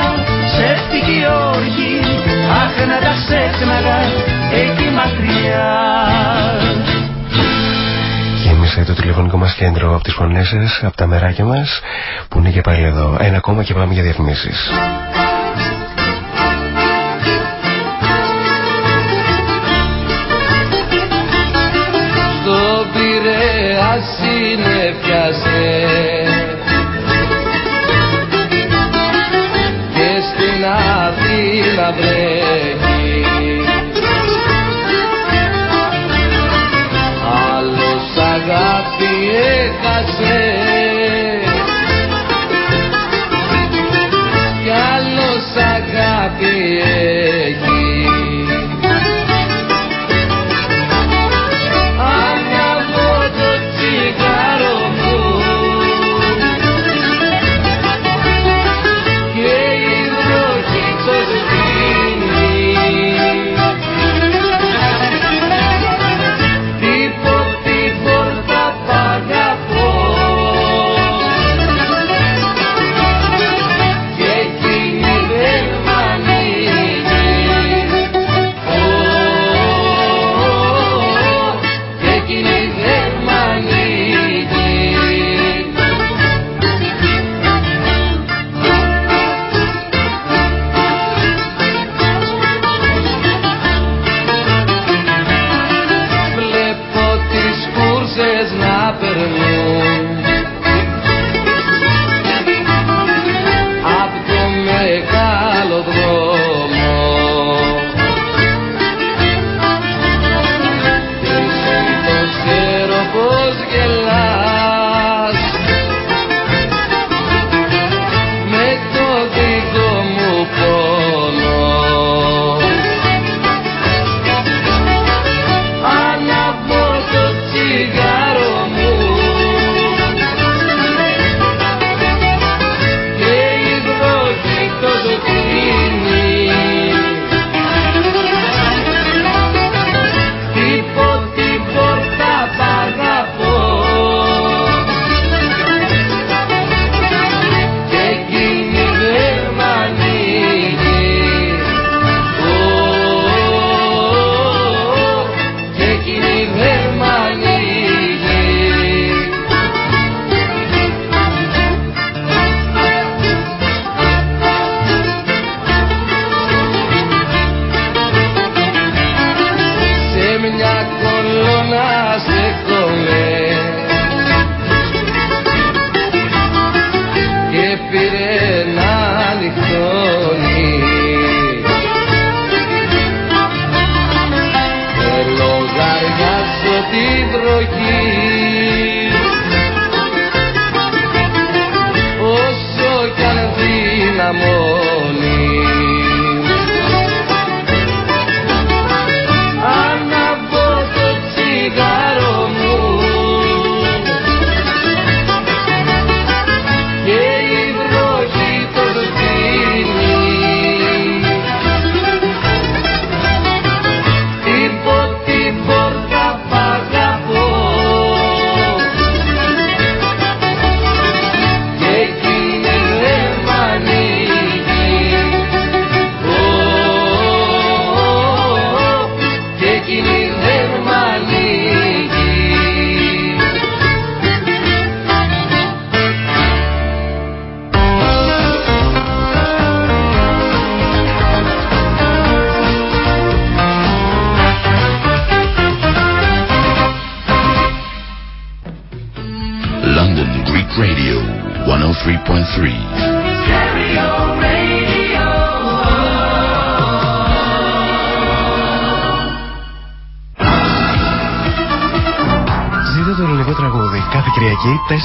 ψεύτικη όρκη, άχνα τα ξέχναγα εκεί μακριά. Γέμισε το τηλεφωνικό μας κέντρο από τις φωνές σας, από τα μεράκια μας, που είναι και πάλι εδώ. Ένα ακόμα και πάμε για διαφημίσεις. συνεφιάσε και στην Αθήνα βρε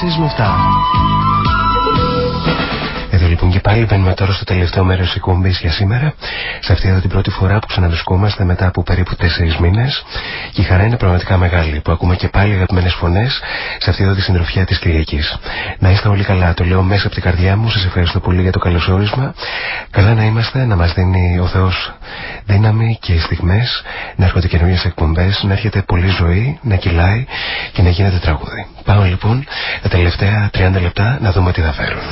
με 7. Εδώ λοιπόν και πάλι μπαίνουμε τώρα στο τελευταίο μέρος της εκπομπής για σήμερα. Σε αυτή εδώ την πρώτη φορά που ξαναβρισκόμαστε μετά από περίπου τέσσερις μήνες. Και η χαρά είναι πραγματικά μεγάλη που ακούμε και πάλι αγαπημένες φωνές σε αυτή εδώ τη συντροφιά της Κυριακής. Να είστε όλοι καλά, το λέω μέσα από την καρδιά μου. Σας ευχαριστώ πολύ για το καλωσόρισμα. Καλά να είμαστε, να μας δίνει ο Θεός δύναμη και στιγμές, να έρχονται καινούριε εκπομπές, να έρχεται πολλή ζωή, να κυλάει και να γίνεται τραγούδι. Πάμε λοιπόν τα τελευταία 30 λεπτά να δούμε τι θα φέρουν.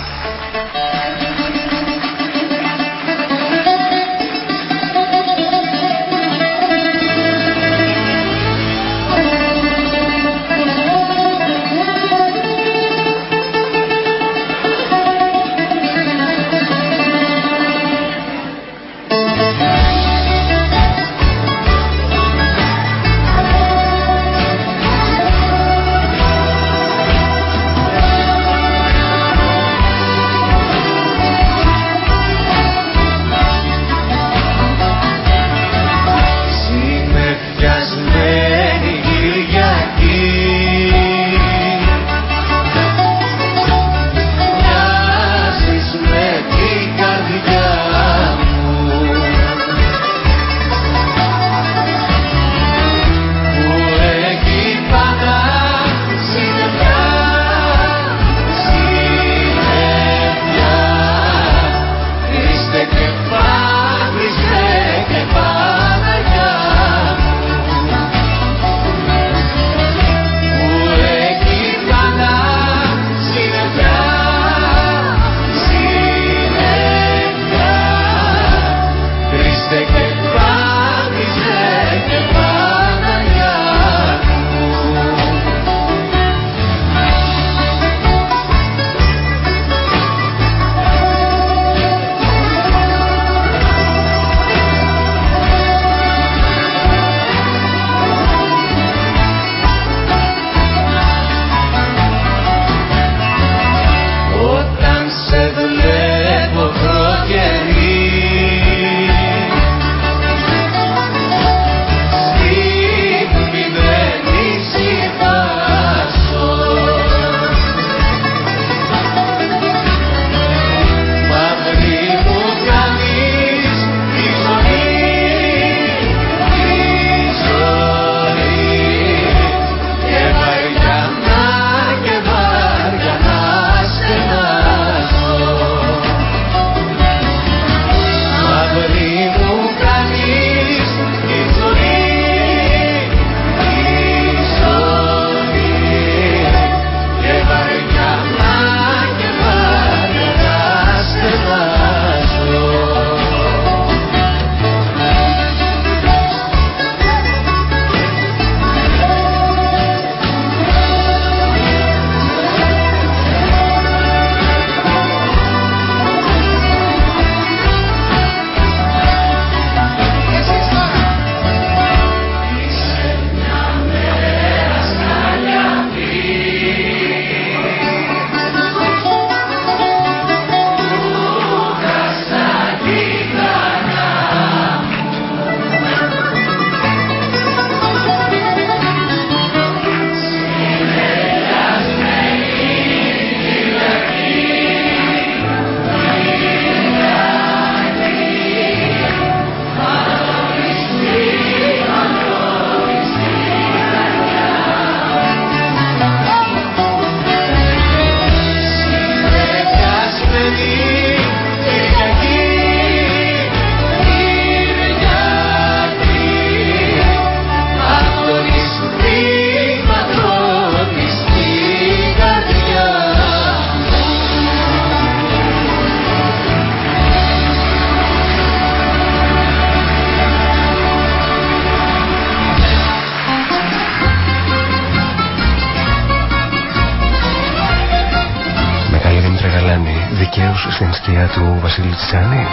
Βασίλη Τσιτσάνη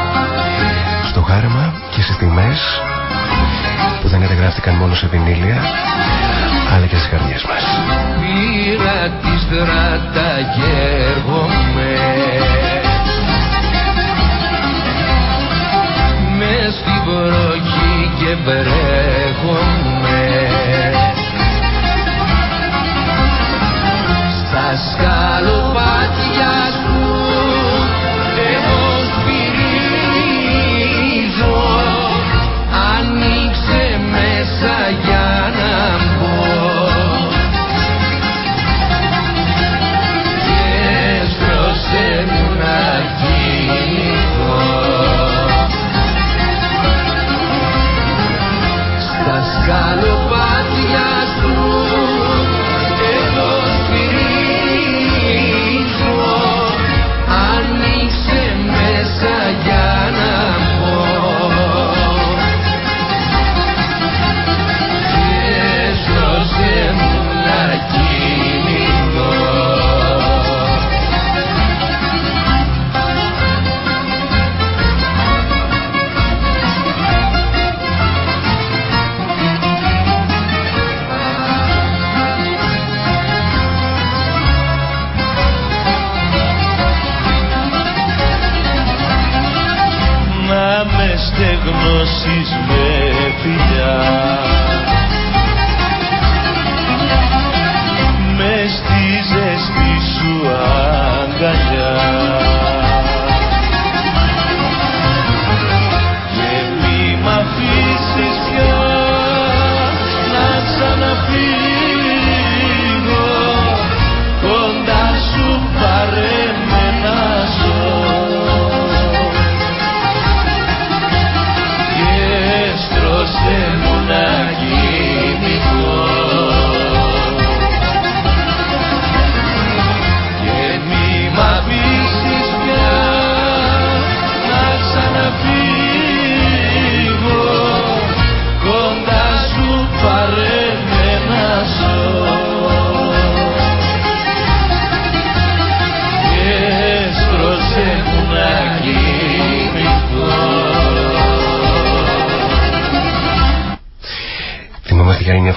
στο χάραμα και στις στιγμές που δεν καταγράφτηκαν μόνο σε βινίλια αλλά και στις καρδιές μας. Πήρα τη στράτα και έρχομαι Μες στην βροχή και βρέχομαι Στα σκαλοπάτια Στα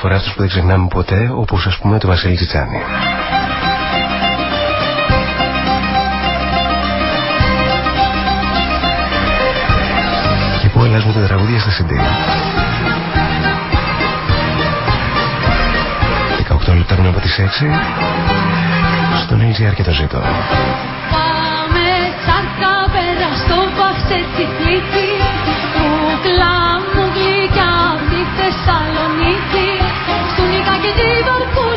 Θυμόμαστε για άλλη μια φορά αυτούς που δεν ξεχνάμε ποτέ, όπως ας πούμε το Βασίλη Τσιτσάνη. Και που αλλάζουν τα τραγούδια στα CD. 18 λεπτά πριν από τις 6 στον LGR και το ζήτω. Πάμε τσάρκα πέρα στο παχσέτσι πλήτη Κούκλα μου γλυκιά απ' τη Θεσσαλονίκη Στου Νίκα και τη Βαρκούλα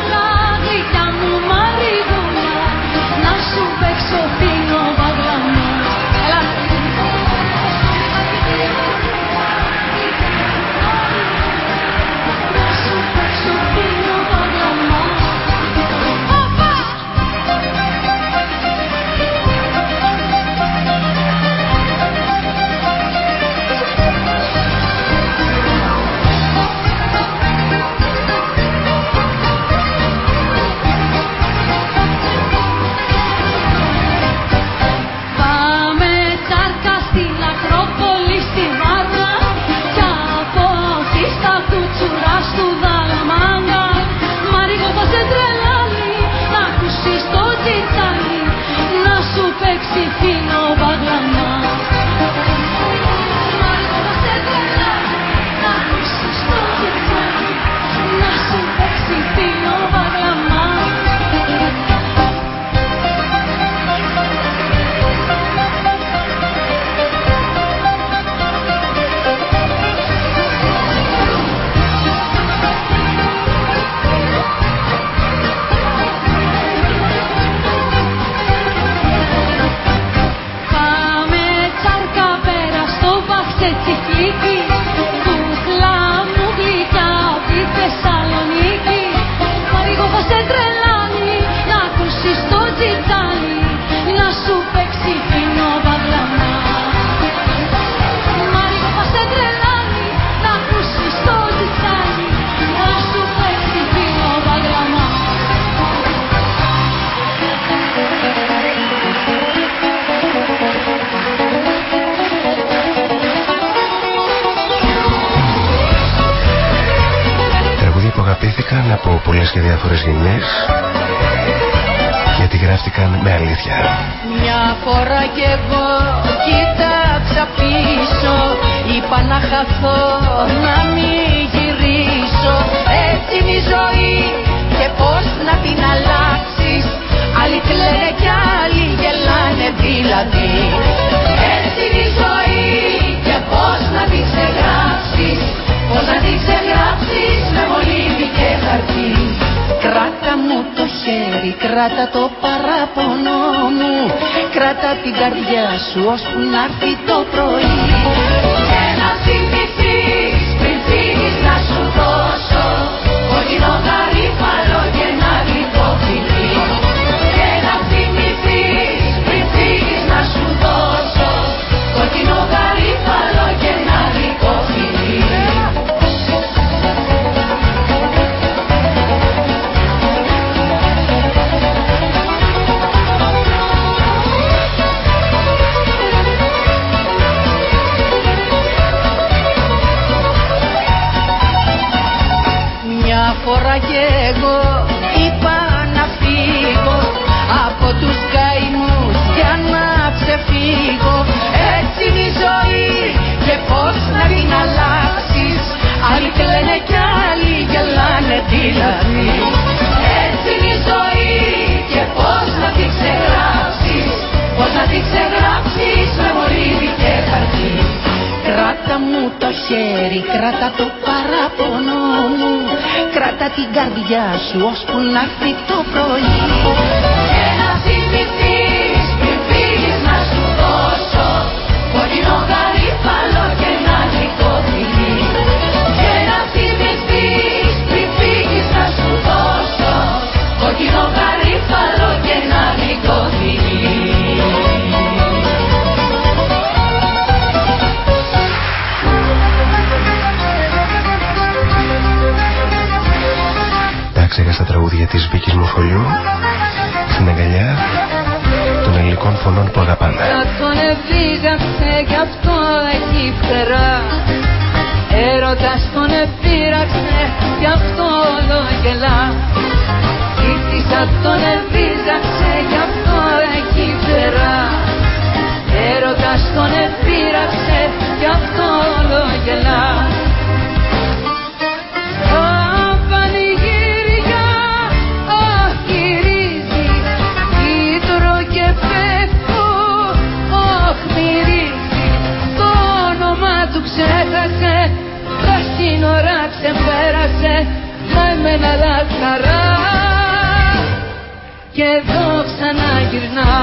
χέρι, κράτα το παράπονο μου. Κράτα την καρδιά σου ώσπου να έρθει το πρωί. Και να θυμηθείς πριν φύγεις να σου δώσω Κόκκινο γαρίφαλο ξεφύγω έτσι είναι η ζωή και πώς να την αλλάξεις. Άλλοι κλαίνε κι άλλοι γελάνε δηλαδή. Έτσι είναι η ζωή και πώς να την ξεγράψεις. Πώς να την ξεγράψεις με μολύβι και χαρτί. Κράτα μου το χέρι, κράτα το παράπονο μου. Κράτα την καρδιά σου ώσπου να έρθει το πρωί ξέχασα τραγούδια της Βίκης Μοσχολιού στην αγκαλιά των ελληνικών φωνών που αγαπάμε. Θα τον επίγαψε κι αυτό έχει φτερά. Έρωτας τον επήραξε κι αυτό όλο γελά. Ήρθισα τον επίγαψε κι αυτό έχει φτερά. Έρωτας τον επήραξε κι αυτό όλο γελά Μα εμένα λαχαρά Και εδώ ξαναγυρνά.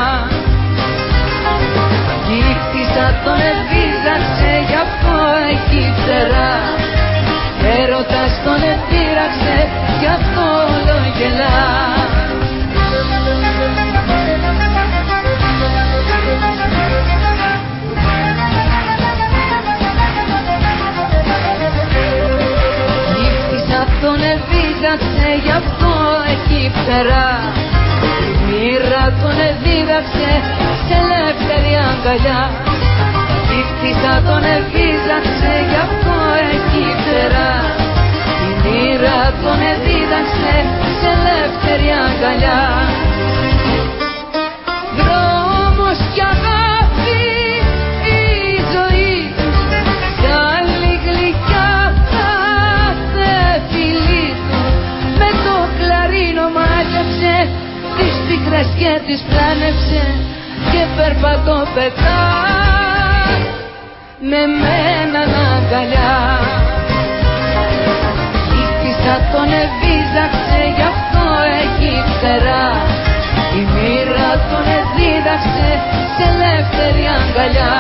Νύχτισα τον εβίζαξε γι' αυτό έχει φτερά. Έρωτας τον επήραξε γι' αυτό όλο γελά Νύχτισα τον εβίζαξε γι' αυτό έχει φτερά Η μοίρα τον εδίδαξε σε ελεύθερη αγκαλιά. Νύχτισα τον εβίζαξε γι' αυτό έχει φτερά Η μοίρα τον εδίδαξε σε ελεύθερη αγκαλιά τις πίκρες και τις πλάνεψε Και περπατώ πετά. Με μένα αγκαλιά. Ήρθισα τον εβίζαξε γι' αυτό έχει φτερά Η μοίρα τον εδίδαξε σε ελεύθερη αγκαλιά.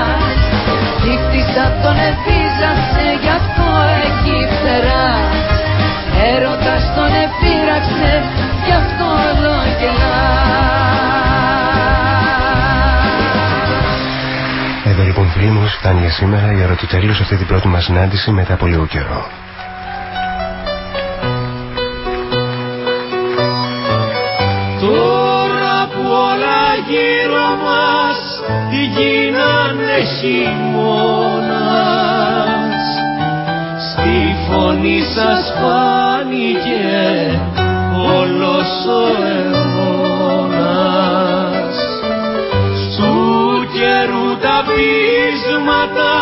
Ήρθισα τον εβίζαξε γι' αυτό έχει φτερά Έρωτας τον επήραξε γι' αυτό όλο γελά Εδώ λοιπόν φίλοι μου φτάνει για σήμερα η ώρα του τέλους αυτή την πρώτη μας συνάντηση μετά από λίγο καιρό. Τώρα που όλα γύρω μας γίνανε χειμώνας Στη φωνή σας φάνηκε ο αιώνας. Στου καιρού τα πείσματα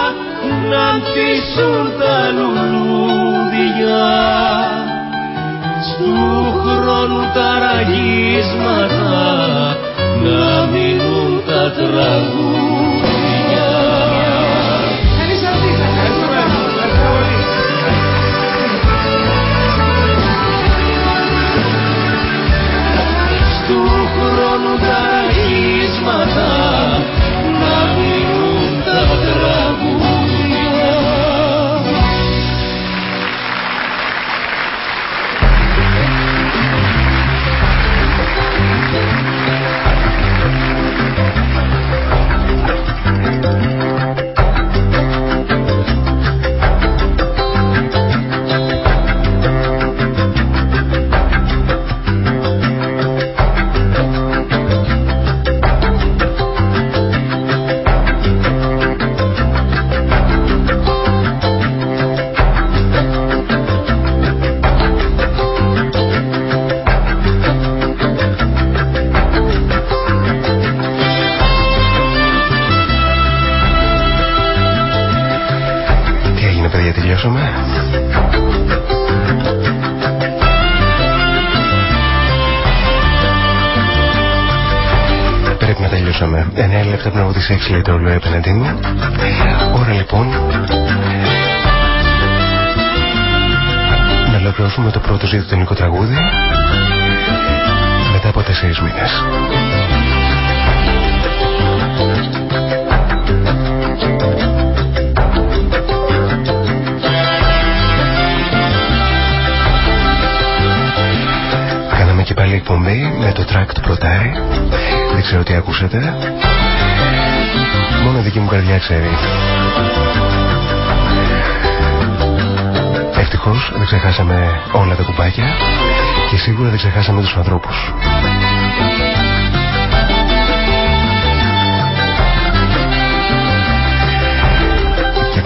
να ανθίσουν τα λουλούδια. Στου χρόνου τα ραγίσματα να μείνουν τα τραγούδια 9 λεπτά πριν από τις 6 λέει το όλο απέναντί μου. Ώρα λοιπόν να ολοκληρώσουμε το πρώτο ζήτο τελικό τραγούδι μετά από 4 μήνες. Και πάλι εκπομπή με το track του Πρωτάρη. Δεν ξέρω τι ακούσατε. Μόνο η δική μου καρδιά ξέρει. Ευτυχώς δεν ξεχάσαμε όλα τα κουμπάκια και σίγουρα δεν ξεχάσαμε τους ανθρώπους.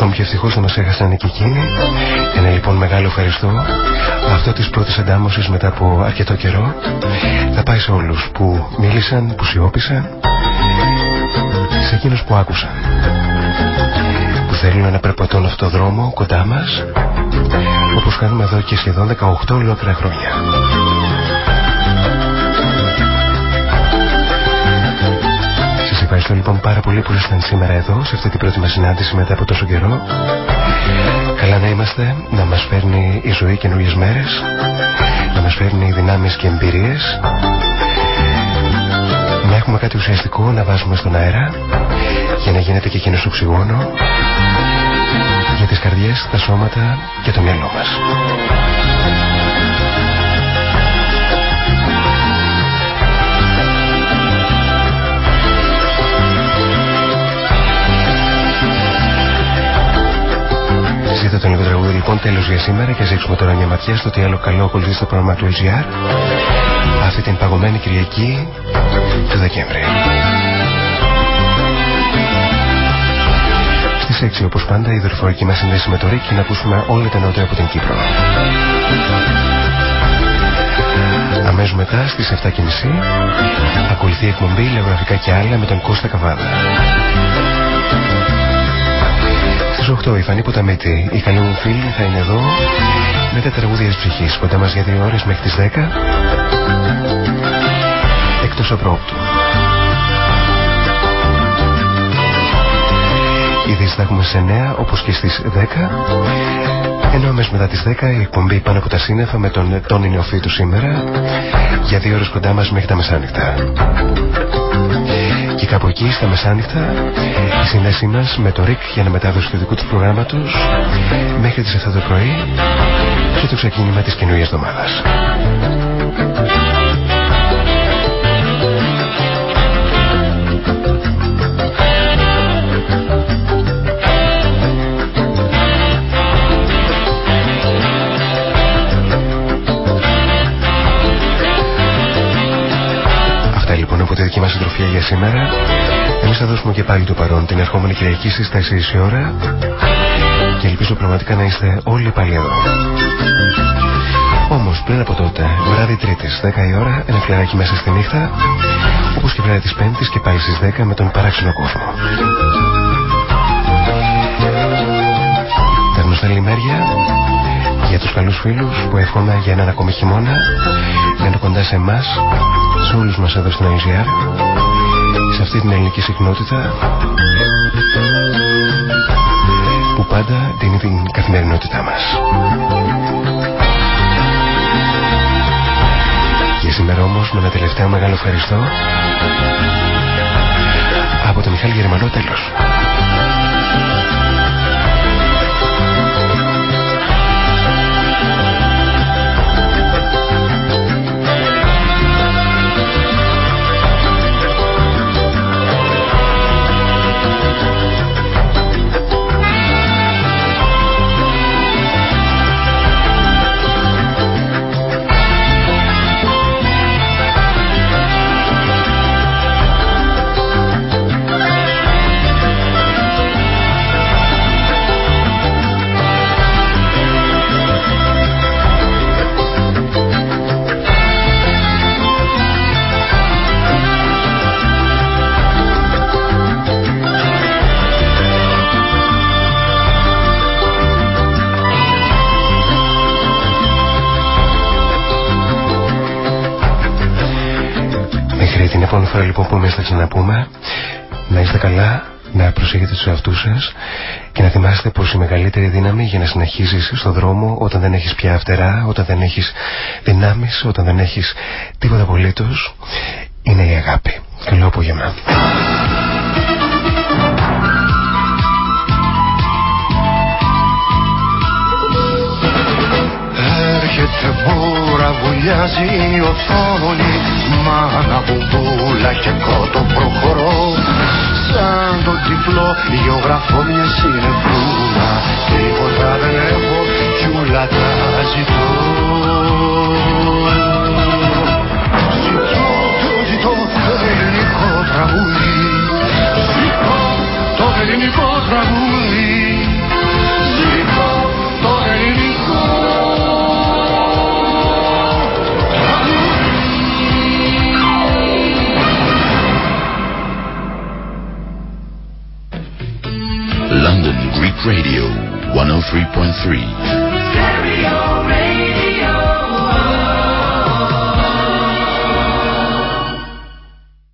Ακόμη πιο ευτυχώς δεν μας έχασαν και εκείνοι. Ένα λοιπόν μεγάλο ευχαριστώ. Αυτό της πρώτης αντάμωσης μετά από αρκετό καιρό θα πάει σε όλους που μίλησαν, που σιώπησαν, σε εκείνους που άκουσαν. Που θέλουν να περπατούν αυτό το δρόμο κοντά μας όπως κάνουμε εδώ και σχεδόν 18 ολόκληρα χρόνια. Ευχαριστώ λοιπόν πάρα πολύ που ήσασταν σήμερα εδώ σε αυτή την πρώτη μας συνάντηση μετά από τόσο καιρό. Καλά να είμαστε, να μας φέρνει η ζωή καινούριες μέρες, να μας φέρνει δυνάμεις και εμπειρίες, να έχουμε κάτι ουσιαστικό να βάζουμε στον αέρα για να γίνεται και εκείνος οξυγόνο για τις καρδιές, τα σώματα και το μυαλό μας. Ζήτω το λίγο τραγούδι λοιπόν τέλος για σήμερα και ζήξουμε τώρα μια ματιά στο τι άλλο καλό ακολουθεί στο πρόγραμμα του LGR αυτή την παγωμένη Κυριακή του Δεκέμβρη. Στις 6 όπως πάντα η δορυφορική μας συνδέση με το ΡΙΚ και να ακούσουμε όλα τα νεότερα από την Κύπρο. Αμέσως μετά στις 7.30 ακολουθεί η εκπομπή Λεωγραφικά και άλλα με τον Κώστα Καβάδα. Στις 8 η Φανή Ποταμίτη, οι καλοί μου φίλοι θα είναι εδώ με τα τραγούδια της ψυχής. Κοντά μας για 2 ώρες μέχρι τις 10 εκτός απρόπτου. Ήδη θα έχουμε σε 9 όπως και στις 10 ενώ αμέσως μετά τις 10 η εκπομπή πάνω από τα σύννεφα με τον Τόνι Νεοφίτου σήμερα. Για δύο ώρες κοντά μας μέχρι τα μεσάνυχτα. Και κάπου εκεί στα μεσάνυχτα η συνδέσή μας με το ΡΙΚ για να μετάδοση του δικού του προγράμματος μέχρι τις 7 το πρωί και το ξεκίνημα της καινούργιας εβδομάδας. Από τη δική μας συντροφία για σήμερα. Εμείς θα δώσουμε και πάλι το παρόν την ερχόμενη Κυριακή στις 4 η ώρα και ελπίζω πραγματικά να είστε όλοι πάλι εδώ. Όμως πριν από τότε, βράδυ Τρίτης, 10 η ώρα, ένα φλεράκι μέσα στη νύχτα, όπως και βράδυ της Πέμπτης και πάλι στις 10 με τον παράξενο κόσμο. Τα γνωστά λιμέρια για τους καλούς φίλους που εύχομαι για έναν ακόμη χειμώνα να είναι κοντά σε εμάς, σε όλους μας εδώ στην IGR, σε αυτή την ελληνική συχνότητα που πάντα δίνει την καθημερινότητά μας. Και σήμερα όμως με ένα τελευταίο μεγάλο ευχαριστώ από τον Μιχάλη Γερμανό τέλος. Φορά λοιπόν που εμείς θα ξαναπούμε να είστε καλά, να προσέχετε τους εαυτούς σας και να θυμάστε πως η μεγαλύτερη δύναμη για να συνεχίσεις στον δρόμο όταν δεν έχεις πια φτερά, όταν δεν έχεις δυνάμεις, όταν δεν έχεις τίποτα απολύτως είναι η αγάπη. Καλό απόγευμα. Μπούρα, βουλιάζει η οθόνη Μάνα μπουμπούλα και κότο προχωρώ. Σαν το τυφλό γεωγραφώ μια συνεφούλα Τίποτα δεν έχω κι ούλα τα ζητώ. Ζητώ, το ζητώ το ελληνικό τραγούδι. Ζητώ το ελληνικό τραγούδι. Ζητώ Radio 103.3.